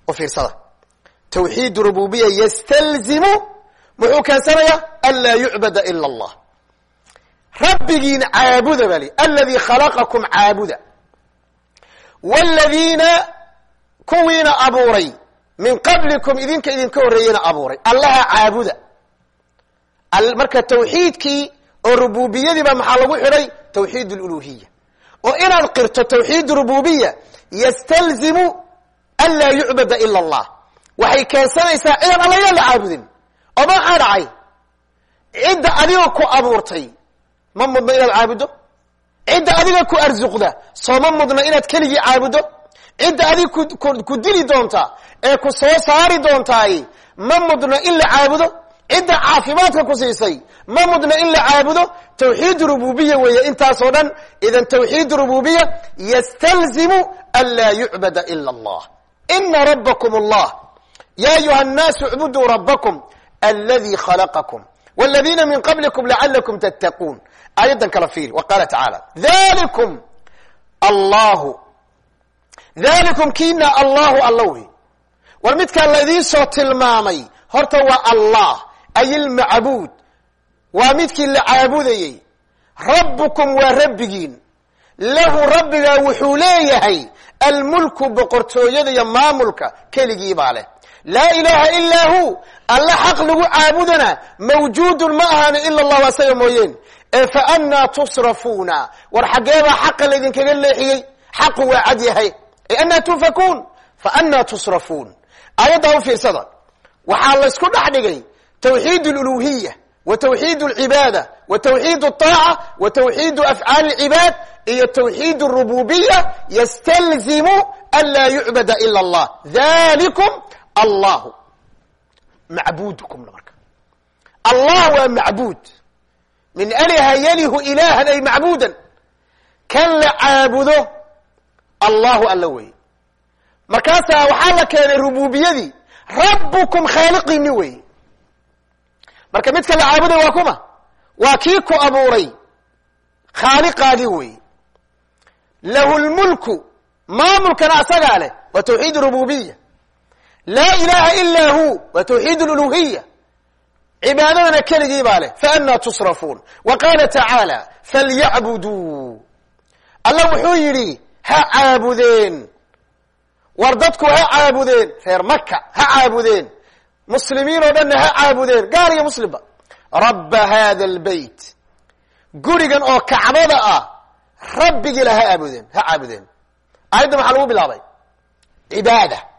U fiirsada. Tawxiid rububiya yastalzimu. Muxuu keensanayaa an laa yucbada ila allah rabbigiina caabuda baa li aladii khalaqakum caabuda. Wladiina kuwiina abuuray. Min qablikum idinka idinka horreeyena abuuray. Allaha caabuda. Marka tawxiidkii oo rububiyadiiba maxaa lagu xidhay? Tawxiid luluhiya oo inaad qirto tawxiid rububiya yastalzimu an laa yucbada ila allah. Waxay keensanaysaa cidaan alla yaa la caabudin. Oo maxaa dhacay? Cidda adiga ku abuurtay ma mudna inaad caabudo? Cidda adiga ku arsuqda sooma mudna inaad keligii caabudo? Cidda adig ku dili doontaa ee ku soo saari doontaay ma mudna in la caabudo? Cidda caafimaadka ku siisay ma mudna in la caabudo? Tawxiid rububiya weeye intaasoo dhan idan tawxiid rububiya yastalzimu an laa yucbada ila allah. Ina rabakum allah ya ayuha nnaas icbuduu rabakum aladi khalaqakum qablikum lacalakum tattaquun aayaddan kala fiiri wa qaala tacaala dalikum allahu dalikum kiina allahu alla wey war midkaa laidiin soo tilmaamay horta waa allah ay ilmacbuud waa midkii la caabudayey rabbukum waa rabbigiin lahu rabbigaa wuxuu leeyahay almulku boqortooyada iyo maamulka keligii leh laa ilaaha ilaa hu alla xaq lagu caabudana mawjuudun ma ahaani ila allahu asaga mooyeen. Ee fa annaa tusrafuuna war xaggeebaa xaqa laydinkaga leexiyey xaqu waa cad yahay. Ee annaa tuufakuun fa annaa tusrafuun. Aayaddaa u fiirsada. Waxaa laysku dhex dhigay tawxiid aluluhiya wa tawxiid alcibaada wa tawxiid altaaca wa tawxiidu afcaali alcibaad iyo tawxiid arububiya yastalzimu an laa yucbada ila allah. Dalikum allahu. Macbuudkum marka. Allah waa macbuud. Min aliha yalihu ilahan ay macbuudan. Kan la caabudo allahu alla weeye markaasaa waxaa la keenay rububiyadii rabukum khaaliqiini wey. Marka midka la caabuday waa kuma? Waa kii ku abuuray khaaliqaagii wey. Lahu lmulku maamulkana asagaa leh waa tawxiid rububiya laa ilaha ila hu waa tawxiid luluhiya cibaadadana keligii baa leh faanaa tusrafuun wa qaala tacaala falyacbuduu alla wuxuu yidhi ha caabudeen war dadku ha caabudeen reer maka ha caabudeen muslimiin oo dhanna ha caabudeen gaal iyo muslimba rabba hada albeyt gurigan oo kacbada ah rabbigila ha aabudeen ha caabudeen aayadda maxaa lagu bilaabay cibaada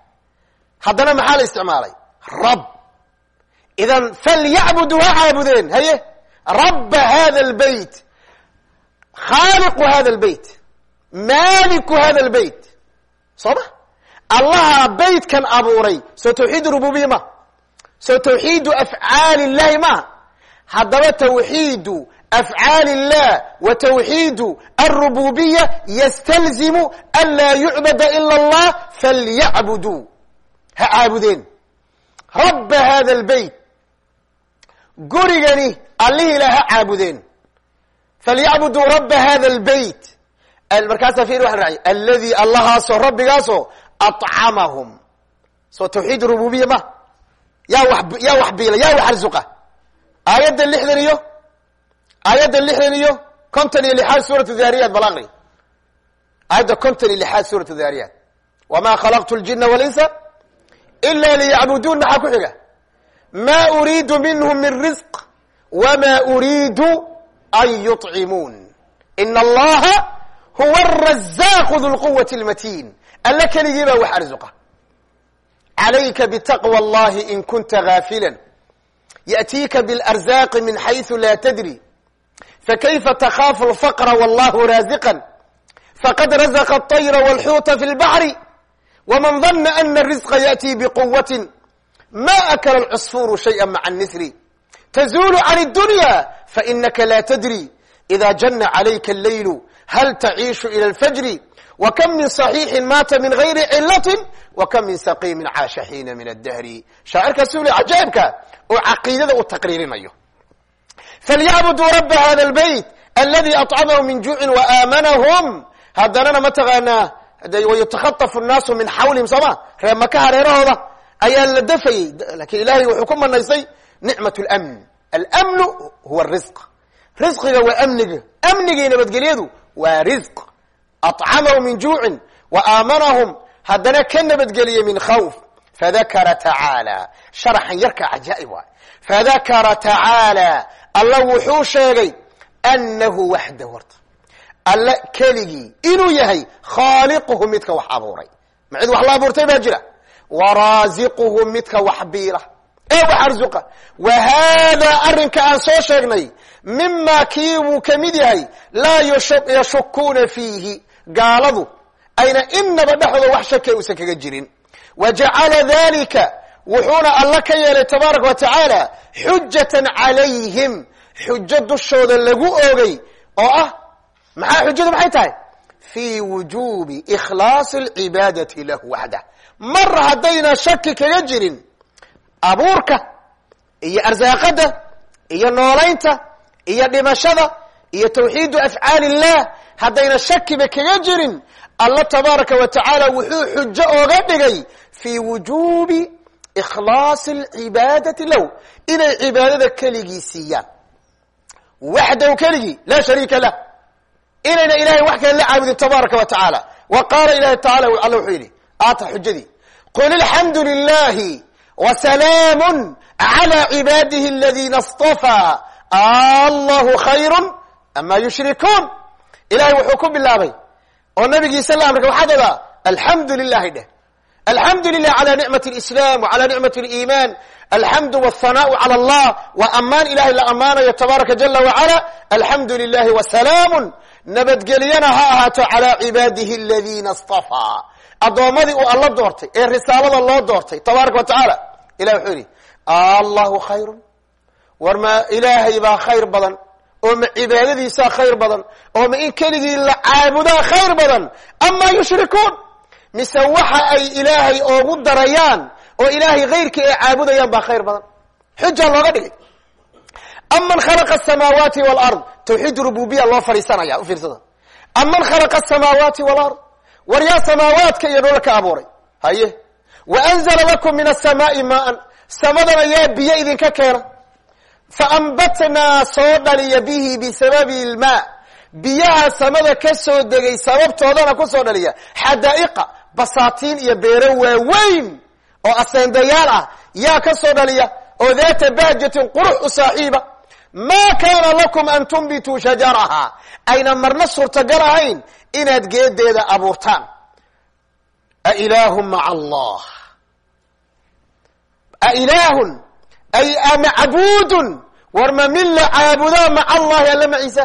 haddana maxaa la isticmaalay? Rab idan falyacbuduu ha caabudeen haye? Rabba hada albeyt khaaliqu hada albeyt maaliku hada albeyt soo ma? Allaha beytkan abuuray. Soo tawxiid rububiya ma? Soo twxiidu afcaali illahi maaha haddaba twxiidu afcaali illah wa twxiidu alrububiya ystalzimu an laa yucbada ila allah falyacbuduu ha caabudeen. Rabba hada lbeyt gurigani allihila ha caabudeen. Falyacbuduu rabba hada lbeyt markaasaa fiir waa raacay. Aladi allahaasoo rabbigaasoo acamahum soo tawxiid rububiya ma. Yaa wa yaa wax biila yaa wax arsuqa. Aayadda lixdan iyo aayadda lixdan iyo konton iyo lixaad suuratu dhaariyaat bal aqri aayadda konton iyo lixaad suuratu dhaariyaat wama khalaqtu ljina walinsa ila liyacbuduun maxaa ku xiga ma uriidu minhum min risq wma uriidu an yuطcimuun ina allaha huwa arazaqu du lquwati lmatin alla keligii baa wax arsuqa عlayka btaqوى اllahi in kunta gaafila yأtiika bاlarzaqi min xayثu la tdri fakayfa takaafu اlfqra wallahu raaziqa faqad razqa الطayra wاlxuuta fi اlbaحri wman dana ana الrizqa yaأti bquwati ma akla اlcصfuru shayئa maca الnisri tazulu can الdunya fainaka la tdri إida jana عlayka اllayl hal taciishu ilى اlfjri wkm min صaxiixi maata min gayri cilati wakam min saqiimin caasha xiina min adahri shaacirkaas ule cajaa'ibka oo caqiidada u taqriirinayo falyacbuduu raba hada lbeyt aladi acamahum min juucin waamanahum haddanana mataqaanaa wayutakhaطafu nnaasu min xawlihim sooma reer maka hareerahooda ayaa la dafayey laakiin ilahay wuxuu ku manaysay nicmat lmn almnu huwa risq risqiga waa amniga. Amnigii nabadgelyadu waa risq acamahum min juucin waamanahum haddana ka nabadgeliyey min khawf. Fadakara tacaala sharaxan yarka cajaa'ib waay. Fadakara tacaala alla wuxuu sheegay annahu waxda horta alla keligii inuu yahay khaaliquhu midka wax abuuray. Ma cid wax la abuurtay baa jira. Waraasiquhu midka wax biila ee wax arzuqa. Wa haadaa arrinka aan soo sheegnay mima kii wuu ka mid yahay laa yashukuuna fiihi. Gaaladu ayna inaba dhexdooda wax shake uusan kaga jirin. Wa jacala dalika wuxuuna alla ka yeelay tabaaraka wa tacaala xujatan calayhim. Xujo dushooda lagu oogay oo ah maxaa xujadu maxay tahay? Fii wujuubi ikhlaasi alcibaadati lahu waxdah mar haddayna shaki kaga jirin abuurka iyo arsaaqada iyo noolaynta iyo dhimashada iyo tawxiidu afcaali illah haddayna shakiba kaga jirin alla tabaaraka wa tacaala wuxuu xujo ooga dhigay fii wujuubi ikhlaasi alcibaadati lahu. Inay cibaadada keligii siiyaan. Waxdahu keligii laa shariika lah inayna ilahay wax kale la caabudin tabaaraka wa tacaala wa qaala ilahi taala alla wuxuu yidhi aata xujadii qul alxamdu lilahi وسلام على عباده الذين اصطفى الله خير أما يشركون ilahay wuxuu ku bilaabay oo nabigiisa la amrkay waxaad odaa alxamdu lilahi dheh alxamdu lilah calى nicmaة اlislam وعalى nicmaة اliiman alxamdu wالhanaaء calى allah waa ammaan ilahay la ammaanayo tabaaraka jala wacala alxamdu lilahi وسalaam nabadgelyana ha ahaato calaa cibaadihi aladiina istafaa addoommadii uu alla doortay ee risaalada loo doortay tabaaraka wa tacaala ilah wuxuu yidhi allahu khayrun. War ma ilaahay baa khayr badan oo ma cibaadadiisaa khayr badan oo ma in keligii la caabudaa khayr badan. Amaa yushrikuun mise waxa ay ilaahay oogu darayaan oo ilaahay hayrkii ay caabudayaan baa khayr badan. Xuja looga dhigay. Aman khalaqa asamaawaati walard tawxiid rububiya loo fadhiisanaya u fiirsada. Aman khalaqa asamaawaati walard war yaa samaawaadka iyo dhulka abuuray. Haye. Wa anzala lakum min asamaai maaan samadana yaa biyo idinka keena. Fa ambatnaa soo dhaliya bihi bisababi ilmaa biyaha samada ka soo degay sababtoodana ku soo dhaliya. Xadaa'iqa basaatiin iyo beero waaweyn oo aseendayaal ah yaa ka soo dhaliya oo daata bahjatin qurux u saaxiiba maa kaana lakum an tunbituu shajaraha ayna marna suurtagal ahayn inaad geedeeda abuurtaan ailaahu maca allah ailaahun ay amacbuudun war ma min la caabudaa maca allahi alla maciisa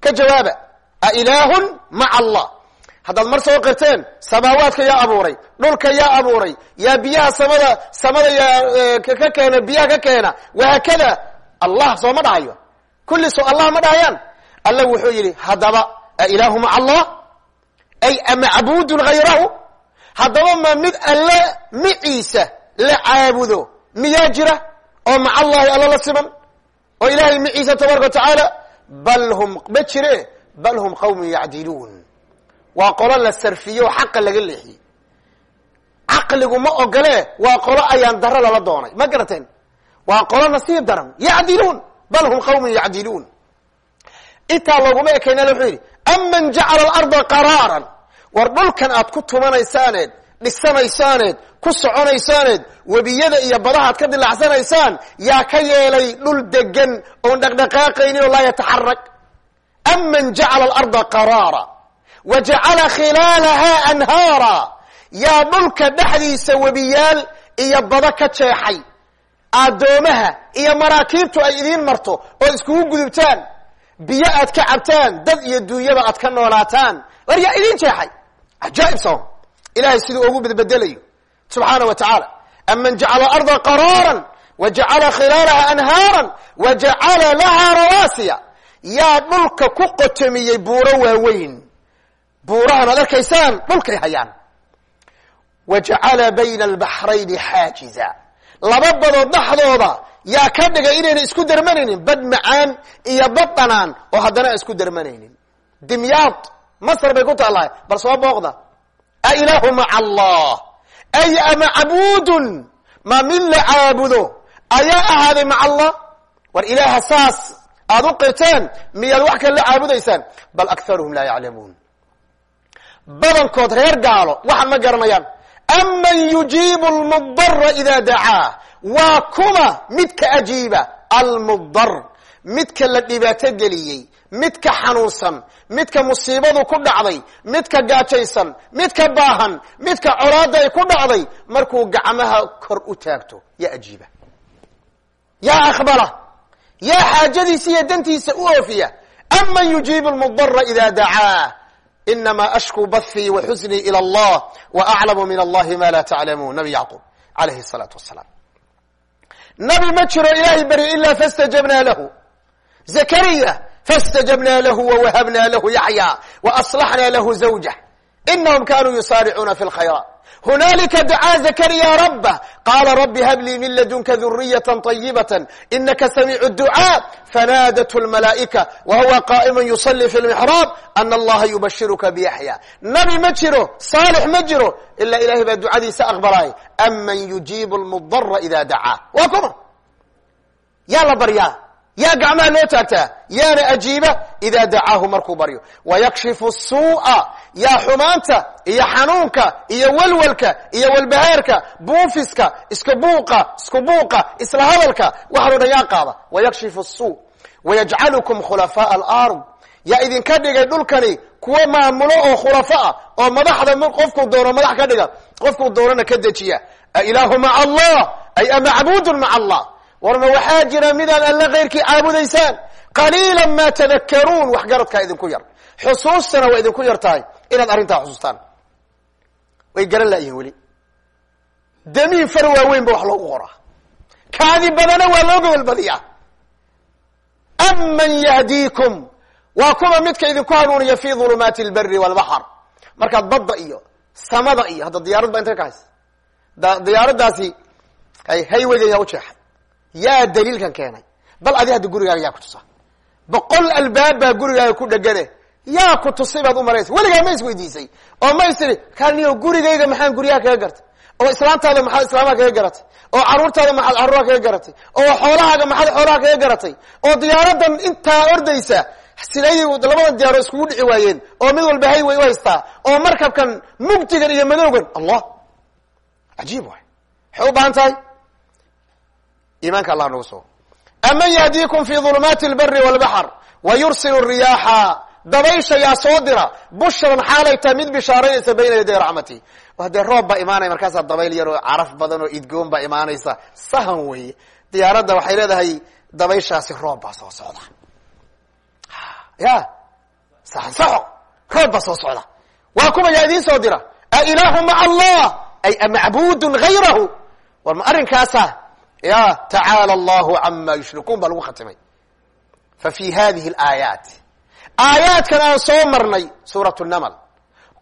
ka jawaaba ailaahun maca allah haddaad mar soo qirteen samaawaadka yaa abuuray dhulka yaa abuuray yaa biyaha samada samada yaa ka keena biyaha ka keena wahaakada allah soo ma dhahayo kulli soo allah ma dhahayaan. Alla wuxuu yidhi haddaba ailaahu maca allah? Ay amacbuudun hayrahu haddaba ma mid alle maciisa la caabudo miyaa jira? Oo maca allahi alla la siman? Oo ilahay maciisa tabaaraka wa tacaala? Bal hum ma jire bal hum qawmun yacdiluun. Waa qolo la sarfiyo xaqa laga leexiyey. Caqligu ma ogole waa qolo ayaan daro lala doonay. Ma garateen waa qolo nasiib daran. Yacdiluun. Bal hum qawmun yacdiluun. Intaa looguma ekayna wuxuu yidhi aman jacala alarda qaraaran. War dhulkan aad ku tumanaysaaneed dhisanaysaaneed ku soconaysaaneed webiyada iyo badahaad ka dilacsanaysaan yaa ka yeelay dhul degan oon dhaqdhaqaaqaynin oo laa yataxarag aman jacala alarda qaraara. Wa jacala khilaalaha anhaara. Yaa dhulka dhexdiisa webiyaal iyo bado ka jeexay addoomaha iyo maraakiibtu ay idiin marto ood iskugu gudubtaan biyo aad ka cabtaan dad iyo duunyaba aad ka noolaataan war yaa idiin jeexay. Cajaa'ib soom ilahay siduu ugu bedbedelayo subxaana wa tacaala aman jacala arda qaraaran wa jacala khilaalaha anhaaran wa jacala laha rawaasiya. Yaa dhulka ku qotomiyey buuro waaweyn buurahan ad arkaysaan dhulkay hayaan. Wa jacala bayna albaxrayni xaajiza laba badood dhexdooda yaa ka dhigay inayna isku dermanaynin bad macaan iyo bad dhanaan oo haddana aan isku dermanaynin dimyaad masr bay ku taalahay bal soo booqda. Ailaahu maca allah. Ay amacbuudun ma mid la caabudo. Ayaa ahaaday maca allah? War ilaaha saas. Aad u qirteen miyaad wax kale la caabudaysaan? Bal akharuhum laa yaclamuun. Badankood reer gaalo waxaan ma garanayaan aman yujiibu lmudara ida dacaa waa kuma midka ajiiba almudar midka la dhibaato geliyey midka xanuunsan midka musiibadu ku dhacday midka gaajaysan midka baahan midka colaada ay ku dhacday markuu gacmaha kor u taagto yaa ajiiba yaa aqbala yaa xaajadiisa iyo dantiisa u oofiya aman yujiibu lmudara ida dacaa inamaa ashku bathii wa xusnii ilى allah wa aclamu min allahi ma laa taclamuun nabi yacquub alayhi salaatu wasalaam nabi ma jiro ilaahay beri ilaa fastajabnaa lahu zakariya fastajabnaa lahu wawahabnaa lahu yaxya waaslaxnaa lahu zawja inahum kanuu yusaaricuuna fi lkhayraat zakariya rabah qaala rabi hab lii min ladunka duriyata طayibata inaka samiicu ducaa fanaadat lmalaa'ika wa huwa qaa'ima yusali fi lmixraab ana allaha yubashiruka biyaxya nabi ma jiro saalix ma ilaa ilahay baa ducadiisa aqbalaay aman yujiibu lmudara ida dacaa waa kuma yaa yaa gacmaha loo taagtaa yaana ajiiba idaa dacaahu markuu baryo. Wayakshifu suu'a yaa xumaanta iyo xanuunka iyo walwalka iyo walbahaarka buufiska iska buuqa isku buuqa isla hadalka waxaano dhan yaa qaada wayakshifu suu wayajcalukum khulafaaءa alard. Yaa idinka dhigay dhulkani kuwa maamulo oo khulafa ah oo madaxda qofkuu doono madax ka dhiga qofkuu doonana ka dejiya. Ailaahu maca allah ay amacbuudun maca allah warma waxaa jira midaad alle keyrkii caabudaysaan. Qaliila ma tadakaruun wax garadkaa idinku yar. Xusuustana waa idinku yar tahay inaad arrintaa xusuustaan. Way garan laayihin weli. Damiin far waaweyn ba wax loogu qoraa. Kaadi badana waa loo gobolbadiyaa aman yahdiikum waa kuwa midka idinku hanuuniya fi ulumaati lberi walbaxr markaad badda iyo samada iyo hadda diyaarad baa intay ka hays diyaaradaasi haywega yaa ujeexay yaa daliilkan keenay. Bal adi hadda gurigaaga yaa ku tusa. Boqol albaab baa gurigaaga ku dhegane. Yaa ku tusay baad umaraysa weligaa ma isweydiisay. Oo ma istiri kaniyo gurigayga maxaan guryaha kaga gartay? Oo islaantaada maxaad islaamaha kaga garatay? Oo caruurtaada maxaad caruuraha kaga garatay? Oo xoolahaaga maxaad xoolaha kaga garatay? Oo diyaaradan intaa ordaysa siday labada diyaaro iskugu dhici waayeen. Oo mid walba hayway u haystaa. Oo markabkan mugdigan iyo madowgan allah cajiib waay. Waxay u baahan tahay iimaanka allah nagu sugo aman yahdiikum fi ulumaati lberi walbaxr wa riyaaxa dabaysha yaa soo dira bushran xaalay tahay mid bishaaraynaysa bayna yaday raxmati. Hadee roob baa imaanaya markaasaa dabayl yar oo caraf badan oo idgoon baa imaanaysa. Sahan weeye. Diyaaradda waxay leedahay dabayshaasi roob baa soo socda. Ya saxo. Roob baa soo socda. Waa kuma yaa idiin soo dira. Ailaahu maca allah ay amacbudun gayrahu war ma arrinkaasa ya tacaala allahu cama yushrikuun baa lagu khatimay fa fi hadihi alaayaat aayaadkan aan soo marnay suurat namal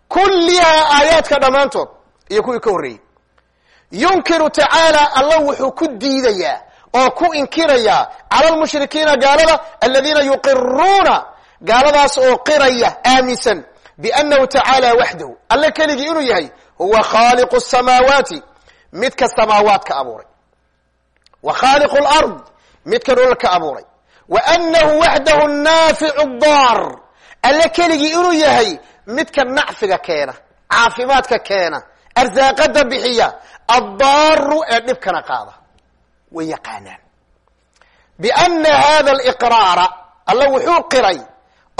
kullihaa aayaadka dhammaantood iyo kuwii ka horreeyey yunkiru tacaala alla wuxuu ku diidayaa oo ku inkirayaa cala lmushrikiina gaalada aladiina yuqiruuna gaaladaas oo qiraya aaminsan biannahu tacaala waxdahu alle keligii inuu yahay huwa khaaliqu samaawaati midka samaawaadka abuuray wa khaaliqu lard midka dhulka abuuray. Wa anahu waxdahu naaficu daar alle keligii inuu yahay midka nacfiga keena caafimaadka keena arsaaqada bixiya addaaru ee dhibkana qaada. Way yaqaanaan. Biana hada aliqraara alla wuxuu qiray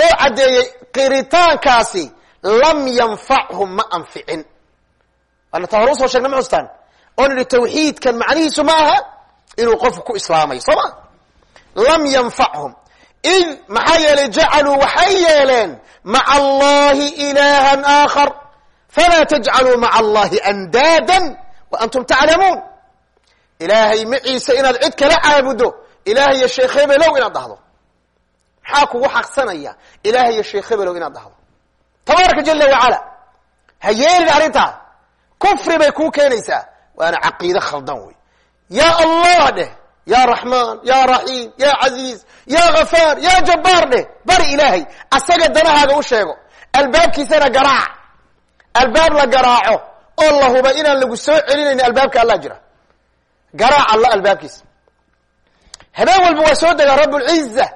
oo caddeeyey qiritaankaasi lam yanfachum ma anficin. Waana taa hore u soo sheegna ma xustaan oo nidhi tawxiidkan macnihiisu ma aha inuu qofku ku islaamayo soo ma? Lam yanfachum. Id maxaa yeelay jacaluu waxay yeeleen maca allahi ilahan aakhar. Falaa tajcaluu maca allahi andaada wa antum taclamuun. Ilaahay maciise inaad cid kala caabudo. Ilahay iyo sheekh hebelow inaad dhahdo. Maxaa kugu xaqsanaya? Ilahay iyo sheekh hebelow inaad dhahdo. Tabaaraka jala wacala ha yeelin arrintaa. Kufri bay kuu keenaysaa. Waana caqiide khaldan wey ya allah dheh ya raxmaan ya raxiim ya casiiz ya ghafaar ya jabbaar dheh bari ilaahay asaga danahaaga u sheego. Albaabkiisana garaac. Albaab la garaaco. Oo la huba inaan lagu soo celinayni albaabka allah jira. Garaac alla albaabkiisa habeen walba waa soo degaa rab lciza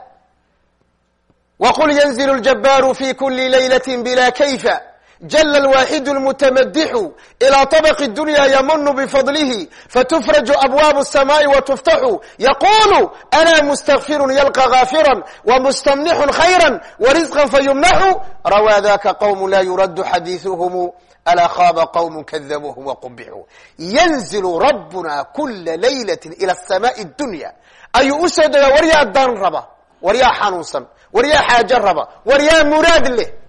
waqul yanzilu ljabaaru fi kuli laylati bila kayfa jala alwaaxidu lmutamadixu ilaa طabqi dunya ymunu bfadlihi fatufraju abwaabu الsamaaءi watuftaxu yaqulu ana mustakfiru yalqa gaafira wmustamnixu khayra warisqa fayumnaxu rawaa daka qwm la yuradu xadiiثuhm alaa khaba qwm kadabuuhm waqubixuu yanzilu rabuna kula laylati ilى الsamaaءi اdunya ayuu usoo degaa war yaa dan raba war yaa xanuunsan war yaa xaajo raba war yaa muraad leh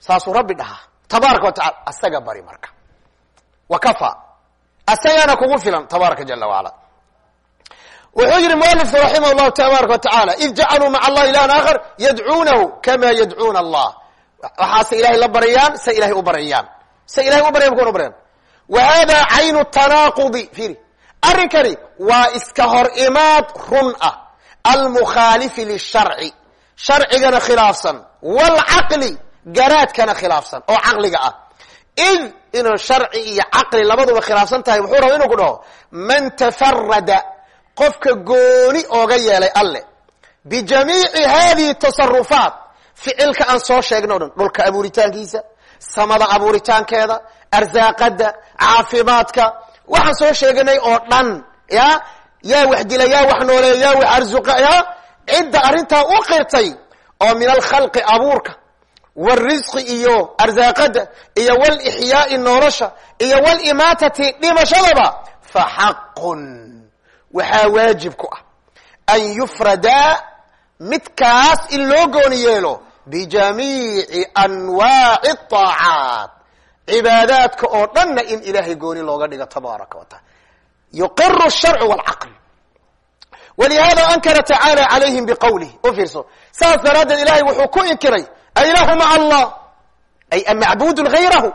saasuu rabbi dhahaa. Tabaaraka wa tacala asaga bari marka. Wa kafa. Asagaana kugu filan tabaaraka jala wacala wuxuu yihi mualifku raximah llahu tabaaraka wa tacaala id jacaluu maca allahi ilahan aakhar yadcuunahu kama yadcuuna allah waxaase ilahay la baryaan say ilahay u baryayaan say ilahay u baryan kuna baryan wa hada caynu tanaaqudi fiiri. Arrinkani waa iska hor imaad run ah. Almukhaalifi lisharci sharcigana khilaafsan. Wlcaqli garaadkana khilaafsan oo caqliga ah. Id inuu sharci iyo caqli labaduba khilaafsan tahay wuxuu raba inuu ku dhaho? Man tafarada qofka gooni ooga yeelay alle. Bijamiici hadihi tasarufaat ficilka aan soo sheegna o dhan dhulka abuuritaankiisa samada abuuritaankeeda arsaaqada caafimaadka. Waxaan soo sheeganay oo dhan ya yaa wax dila yaa wax nooleeya yaa wax arsuqa ya cidda arrintaa u qirtay oo min alkhalqi abuurka wrisqi iyo arsaaqada iyo wlxyaai nolosha iyo wlimaatati dhimashadaba faxaqun waxaa waajib ku ah an yufrada midkaas in loo gooni yeelo bijamiici anwaaci طaacaat cibaadaadka oo dhanna in ilaahay gooni looga dhigo tabaaraka wa yuqiru sharcu wlcaql walihaada ankara tacaala calayhim biqowlih u fiirso saas daraaddeed ilahay wuxuu ku inkiray ailahu maca allah ay amacbudun hayrahu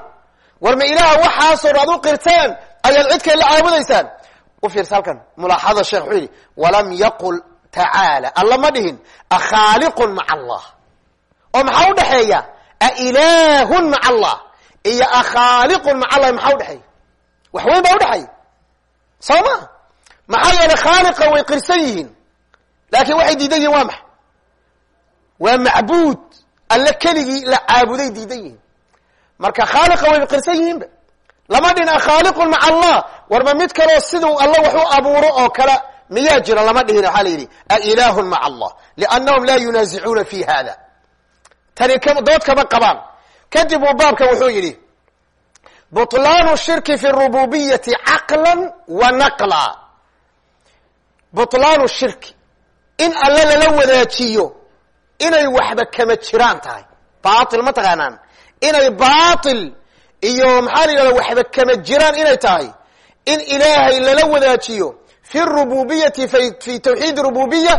war ma ilaah waxaasoo ad u qirteen ayaad cid kale la caabudaysaan u fiirsa halkan mulaaxada sheekh wuxuu yidhi walam yaqul tacaala alla ma dhihin akhaaliqun maca allah oo maxaa udhaxeeya ailahun maca allah iyo akhaaliqun maca allahi maxaa udhexeeya wax weyn baa udhexeeya soo ma maxaa yeelay khaaliqa way qirsan yihiin laakiin waxay diidan yihiin waa maxa waa macbuud alle keligii la caabuday diidan yihiin. Marka khaaliqa way qirsan yihiinba lama dhina khaaliqun maca allah. Warma mid kaloo siduu alla wax abuuro oo kale miyaa jira lama dhihin waxaa la yidhi ailahun maca allah. Liannahum laa yunaasicuuna fi hada tani dood kama qabaan. Kadib uu baabkan wuxuu yidhi buطlaanu shirki fi rububiyati caqla wa naqla buطlaanu shirki. In alle lala wadaajiyo inay waxba kama jiraan tahay. Bail ma taqaanaan. Inay bail iyo maxaa la yidhahda waxba kama jiraan inay tahay. In ilaahay lala wadaajiyo fi rububiyati fi tawxiid rububiya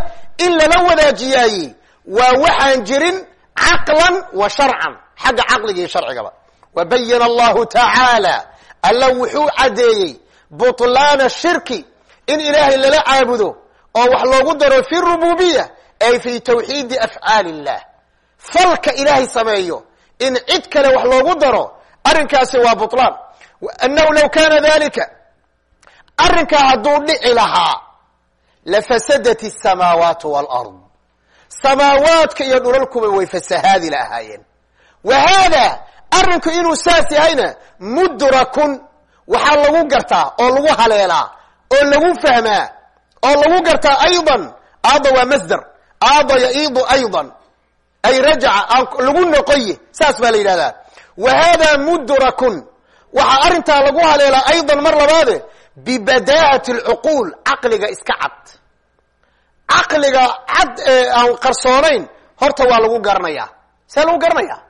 in lala wadaajiyaayey waa waxaan jirin caqlan wa sharcan. Xagga caqliga iyo sharcigaba. Wa bayana allahu tacaala alla wuxuu caddeeyey buطlaana shirki in ilaahay lala caabudo oo wax loogu daro fi rububiya ay fi tawxiidi afcaali illah falka ilaahay sameeyo in cid kale wax loogu daro arrinkaasi waa buطlaan annahu law kana dalika arrinkaa hadduu dhici lahaa lafasadat الsamaawaatu wاlard samaawaadka iyo dhulalkuba way fasahaadi la ahaayeen wa haada arrinku inuu saas yahayna mudrakun waxaa lagu gartaa oo lagu haleelaa oo lagu fahmaa oo lagu gartaa ayضa aada waa masder aada yaiidu ayضa ay rajaca lagu noqoye saas baa la yidhahdaa wa hada mudrakun waxaa arrintaa lagu haleelaa ayضa mar labaade bibadaa'ati اlcuquul caqliga iska cad caqliga cad ee aan qarsoonayn horta waa lagu garanayaa see lagu garanayaa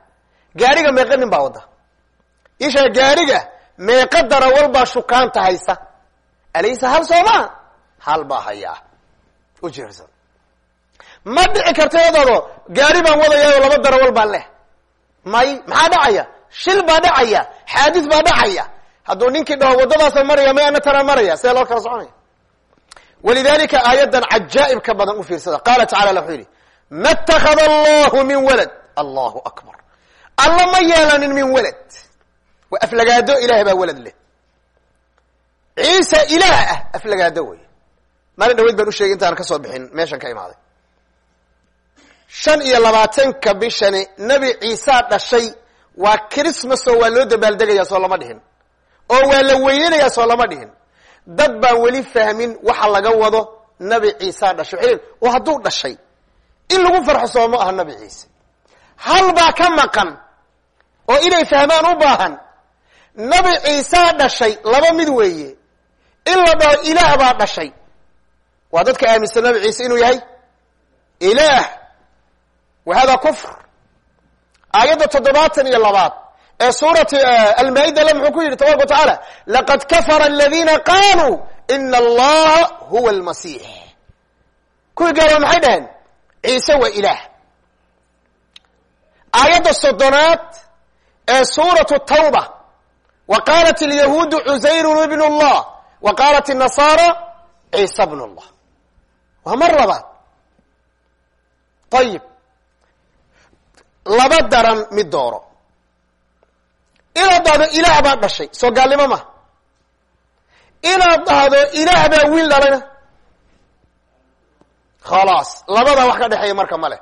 gaariga meeqa nin baa wadda isha gaariga meeqa darawal baa shukaanta haysa alaysa hal soo maa hal baa hayaa ujeersa ma dhici karta iyadoodo gaari baan wadayaayo laba darawal baan leh. May maxaa dhacaya? Shil baa dhacaya. Xaadis baa dhacaya. Hadduu ninkii dhaho waddadaasa maraya may ana tana maraya? See loo kala soconaya walidalika aayaddan cajaa'ib ka badan u fiirsada. Qaala tacala wuxuu yidhi ma اtakada allahu min walad? Allahu akbar. Alla ma yeelanin min walad. Waa aflagaado ilahay baa walad leh. Ciisa ilaah ah aflagaado wey. Maalin dhaweyd baan u sheegay intaan ka bixin meeshan ka imaaday shan iyo labaatanka bishani nebi ciisa dhashay waa christmas oo waa loo dabaaldegaya soo lama dhihin. Oo waa la weynanayaa soo lama dhihin. Dad baan weli fahmin waxa laga wado nabi ciisa dhashay. Waxay oo hadduu dhashay in lagu farxo soo ma aha nabi ciise. Hal baa ka maqan oo inay fahmaan u baahan nabi ciisaa dhashay laba mid weeye. In la dhaho ilaah baa dhashay. Waa dadka aaminsan nabi ciise inuu yahay? Ilaah wahada kufr. Aayadda toddobaatan iyo labaad ee suurati almaa-ida le muxuu ku yidhi tabaraka wa tacaala laqad kafara aladiina qaaluu ina allaha huwa almasiix kuwii gaaloba maxay dhaheen? Ciise waa ilaah. Aayadda soddonaad ee suuratu tawba wa qaalat alyahuudu cusayrun ibn llah wa qaalat annasaara ciise bn llah waa mar labaad. Ayib laba daran mid dooro. Inaad dhahdo ilaah baa dhashay soo gaalnimo ma. Inaad dhahdo ilaah baa wiil dhalayna khalaas labadaa wax ka dhexeeya marka ma leh.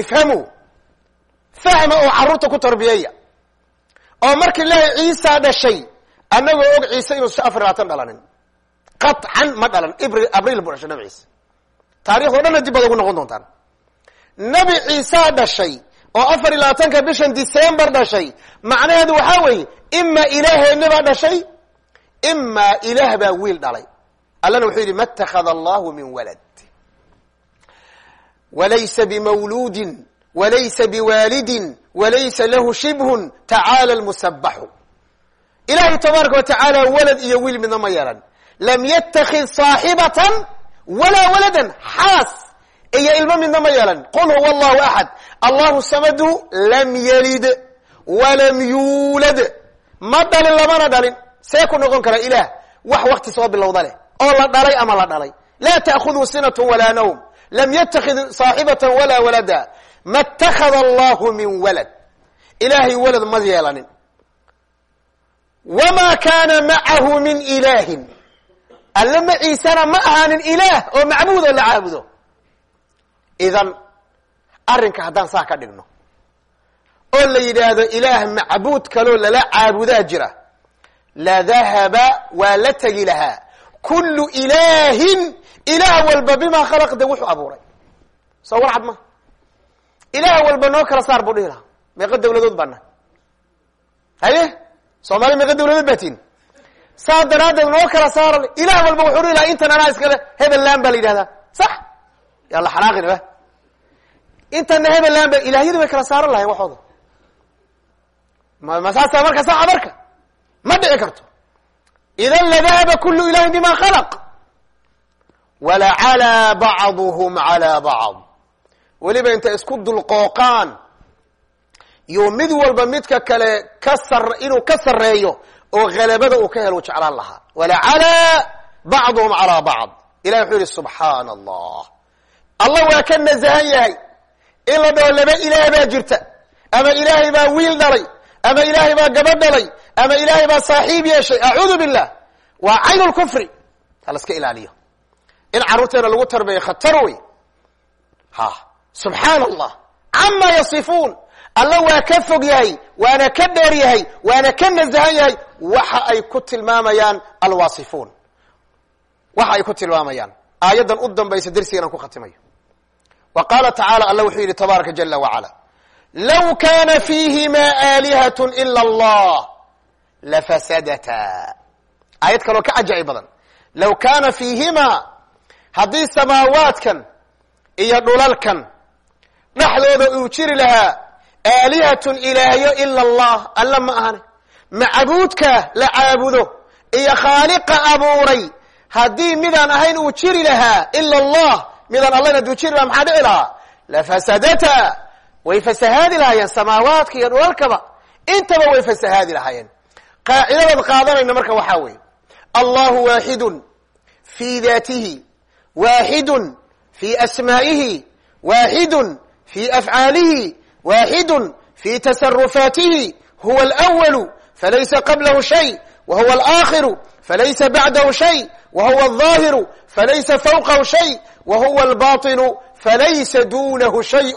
Ifhamuu fahma oo carruurta ku tarbiyeeya oo marka ilaahay ciisaa dhashay annagoo og ciise inuusan afar labaatan dhalanin. Qaطcan ma dhalan ibri abriil buu dhashay nabi ciise. Taarikhdo dhanna dib baad ugu noqon doontaan nabi ciisaa dhashay oo afar iyo labaatanka bishan december dhashay. Macnaheedu waxaa weeye imaa ilaaheenni baa dhashay imaa ilaah baa wiil dhalay. Allana wuxuu yidhi ma اtakhada allahu min walad. Walaysa bimawluudin walaysa biwaalidin walaysa lahu shibhun tacaala lmusabaxu ilaahay tabaaraka wa tacaala walad iyo wiil midna ma yeelan lam yatakid saaxibatan walaa waladan xaas iyo ilmo midna ma yeelan. Qul huwa allahu axad allahu samadu lam yalid walam yuulad ma dhalin lamana dhalin. See ku noqon kara ilaah. Wax wakti soo bilowda leh. Oo la dhalay ama la dhalay. Laa ta'khuduu sinat walaa nawm. Lam yatakid saaxibatan walaa walada. Ma اtakada allahu min walad. Ilaahay walad ma yeelanin. Wama kaana macahu min ilaahin. Alle maciisana ma ahaanin ilaah oo macbuud oo la caabudo idan arrinka haddaan saa ka dhigno oo la yidhaahdo ilaah macbuud kaloo lala caabudaa jira ladahaba waa la tegi lahaa kullu ilaahin ilaah walba bimaa khalaqda wuxuu abuuray. Soo warcad ma? Ilaah walba noo kala saar buu dhihi lahaa meeqa dawladood baana haye? Soomaaliya meeqa dawladood baa tiin saa daraaddeed noo kala saara ilaah walba wuxuu dhihi lahaa intan anaa iskale hebeland baa la yidhahdaa. Sax yaa la xanaaqinaba intana hebeland ba ilahyadu way kala saaran lahayn waxooda. Ma saasa marka saxa marka. Ma dhici karto. Idan ladahaba kulu ilahin bima khalaq. Walacalaa bacduhum calaa bacd. Weliba intay isku dulqooqaan. Yo mid walba midka kale ka inuu ka sarreeyo oo halabada uu ka helo jeclaan lahaa. Walacalaa bacduhum calaa bacd. Ilahi wuxuu yihi subxaana allah allah waa ka nasahan yahay. In la dhaho laba ilaah baa jirta. Ama ilaahay baa wiil dhalay. Ama ilaahay baa gabadh dhalay. Ama ilaahay baa saaxiib yeeshay. Acuudu billah. Waa cayn lkufri ha la iska ilaaliyo. In carruurteena lagu tarbeeyo khatar wey ha. Subxaana allah cama yasifuun. Alla waa ka fog yahay. Waana ka dheer yahay. Waana ka nasahan yahay. Waxa ay ku tilmaamayaan alwaasifuun. Waxa ay ku tilmaamayaan. Aayaddan u dambaysa dersigan ku khatimayo wa qaala tacaala alla wuxuu yidhi tabaaraka jala wacala law kana fiihima aalihat ila allah lafasadata aayad kaloo ka cajaci badan. Law kaana fiihimaa haddii samaawaadkan iyo dhulalkan dhexdooda uu jiri lahaa aalihatun ilaahyo ila allah alla ma ahane macbuudka la caabudo iyo khaaliqa abuuray haddii midaan ahayn uu jiri lahaa ila allah midaan allana duujin laha maxaa dhici lahaa? Lafasadata way fasahaadi lahaayeen samaawaadka iyo dhulalkaba intaba way fasahaadi lahaayeen. Qaacidadaad qaadanayna marka waxaa weeye. Allahu waaxidun fi daatihi waaxidun fi asmaa'ihi waaxidun fi afcaalihi waaxidun fi tasarufaatihi huwa alwalu falaysa qablahu shay. Wa huwa falaysa bacdahu shay. Wa huwa falaysa fawqahu shay. wa huwa albaطinu falaysa dunahu shayء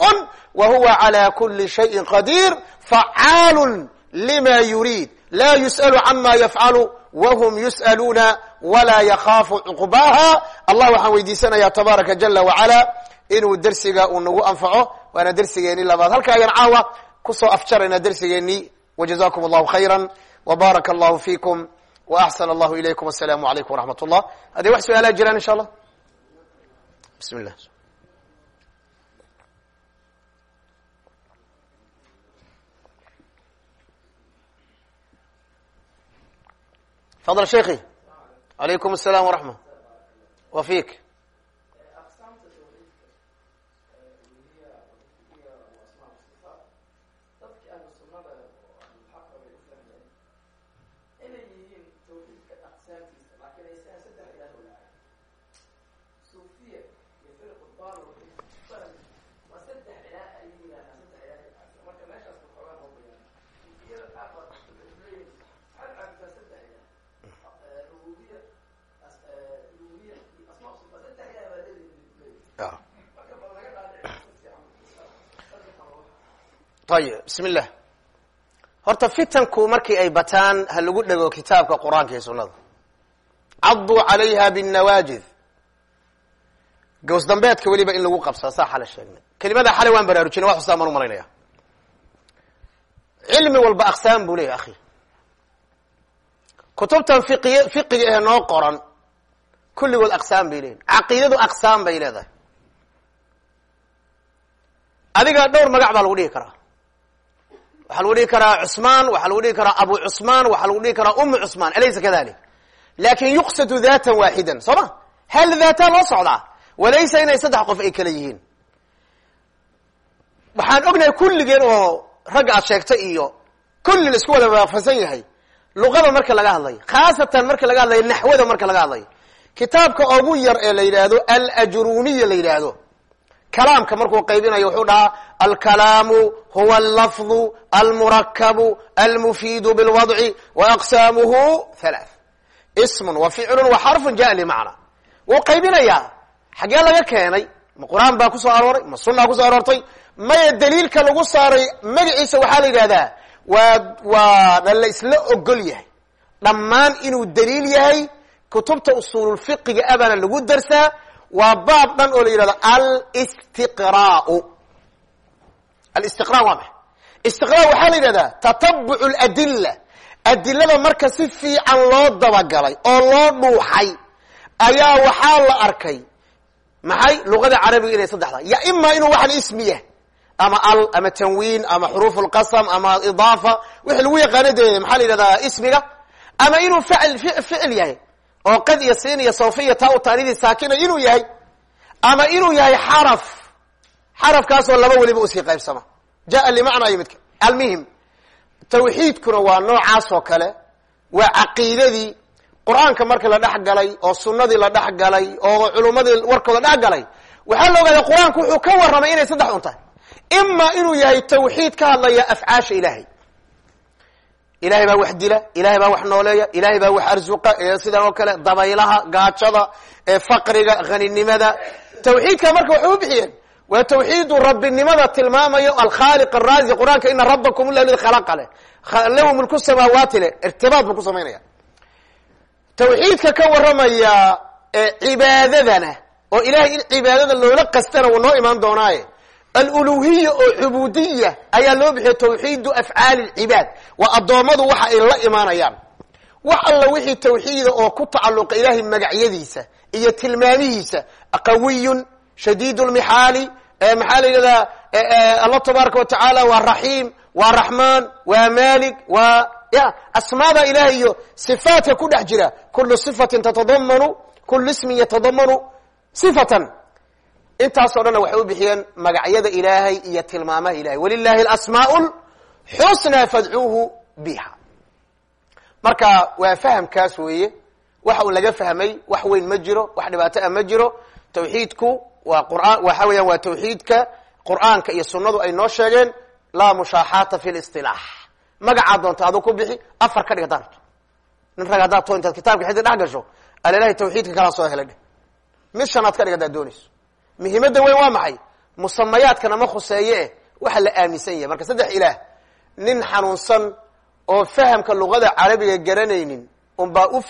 wa huwa calى kuli shayin qadiir facaalu lima yuriid la yus'alu cama yafcalu whm yus'aluuna walaa yakaafu cuqbaha allah waxaan weydiisanayaa tabaaraka jala wacala inuu dersiga uu nagu anfaco waana dersigeeni labaad halka ayaan caawa kusoo afjarayna dersigeeni wajazakum allahu khayra wbaaraka allahu fikum waaxsan allahu ilaykum assalaamu alaykum waraxmat ullah haddii wax su-aalaha jiraan insha allah bismi llah fadl sheikhi alaykum asalaam waraxma wa fik ayib bismi illah horta fitanku markii ay bataan ha lagu dhego kitaabka qur'aanka iyo sunnada. Cadduu calayha binnawaajid gows dambeedka weliba in lagu qabsada saa xale sheegnay. Kelimada xalay waan baraarujinay wax xusaan baan u malaynaya. Cilmi walba aqsaam buu leeyahy akhi. Kutubtan fiqiy fiqiga ee noo qoran kulligood aqsaam bay leeyihiin caqiidadu aqsaam bay leedahay. Adiga dhowr magac baa lagu dhihi karaa waxaa lagu dhihi karaa cusmaan waxaa lagu dhihi karaa abu cusmaan waxaa lagu dhihi karaa umu cusmaan alaysa kadalik. Lakin yuqsadu datan waaxidan soo ma hal daataa loo socdaa? Walaysa inay saddex qof ay kala yihiin. Waxaan ognahay kulligeen oo ragga aad sheegtay iyo kulli la isku wada waafaqsan yahay. Luqada marka laga hadlayo khaasatan marka laga hadlayo naxwada marka laga hadlayo kitaabka ugu yar ee la yidhaahdo alajruniya la yidhaahdo kalaamka markuu qaybinayo wuxuu dhahaa alkalaamu huwa allafdu almurakabu almufiidu bilwadci wa aqsaamuhu halaath ismun wa ficlun wa xarfun jaa limacna wuu qaybinayaa. Xaggee laga keenay ma qur'aan baa ku soo arooray ma sunaa ku soo aroortay maya daliilka lagu saaray magaciisa waxaa la yidhahdaa waa waa la isla ogol yahay. Dhammaan inuu daliil yahay kutubta usuululfiqiga abaana lagu darsaa waa baab dhan oo la yidhahdo alstiqraau alistiqra waa maxay? Istiqra waxaa la yidhahdaa tatabuc ladilla adilada marka si fiican loo dabagalay oo loo dhuuxay ayaa waxaa la arkay maxay? Luqada carabiga inay saddexda. Ya ima inuu waxan ismi yahay ama al ama tanwiin ama xuruuf lqasam ama idaafa wixii lagu yaqaano dee maxaa la yidhahdaa ismiga? Ama inuu ficil ficil yahay oo qad iyo siin iyo sawfa iyo taa u taanidii saakina inuu yahay ama inuu yahay xaraf xarafkaasoo laba weliba u sii qaybsama. Jaa limacna iyo midka. Almuhim tawxiidkuna waa noocaas oo kale waa caqiidadii qur'aanka markii la dhex galay oo sunadii la dhex galay oo culummadii warkooda dhex galay waxaa la ogaaday qur'aanku wuxuu ka warramay inay saddex un tahay. Ima inuu yahay tawxiid ka hadlaya afcaasha ilaahay ilahay baa wax dila ilahay baa wax nooleeya ilahay baa wax arsuqa sidan oo kale dabaylaha gaajada faqriga haninimada tawxiidka marka waxay u bixiyeen waa tawxiidu rabbinimada tilmaamayo alkhaaliq araazi qur'aanka ina rabakum lid khalaqa leh lahu mulku samaawaati leh irtibaad buu ku samaynaya tawxiidka ka warramaya cibaadadana oo ilahay in cibaadada loola qastana wuu noo imaan doonaaye aluluhiya oo cubuudiya ayaa loo bixiya tawxiidu afcaali lcibaad waa addoommadu waxa ay la imaanayaan. Wax alla wixii tawxiida oo ku tacalluqa ilahay magacyadiisa iyo tilmaamihiisa qawiyun shadiid lmixaali maxaa la yidhahdaa allah tabaaraka wa tacaala waa raxiim waa raxmaan waa malik waa ya asmaada ilahay iyo sifaatka ku dhex jira. Kulu sifatin tatadamanu kulu ismin yatadamanu sifatan intaasoo dhanna waxay u bixiyeen magacyada ilaahay iyo tilmaamaha ilahay walilahi alasmaau lxusna fadcuuhu biha. Marka waa fahamkaas weeye waxa uu laga fahmay wax weyn ma jiro wax dhibaato ah ma jiro. Tawxiidku waa quraan waxa weeyaan waa tawxiidka qur'aanka iyo sunnadu ay noo sheegeen laa mushaaxaata fi lisilaax magacaad doonta aduu ku bixi afar ka dhig haddaad rabto. Nin rag haddaad to intaad kitaabka xiddi dhex gasho alalahay tawxiidka kalaa soo helay. Dheh mid shanaad ka dhig haddaad doonayso muhiimadda weyn waa maxay? Musamayaadkana ma khuseeye. Eh waxa la aaminsan yahay. Marka saddex ilaah nin xanuunsan oo fahamka luqada carabiga garanaynin unbaa u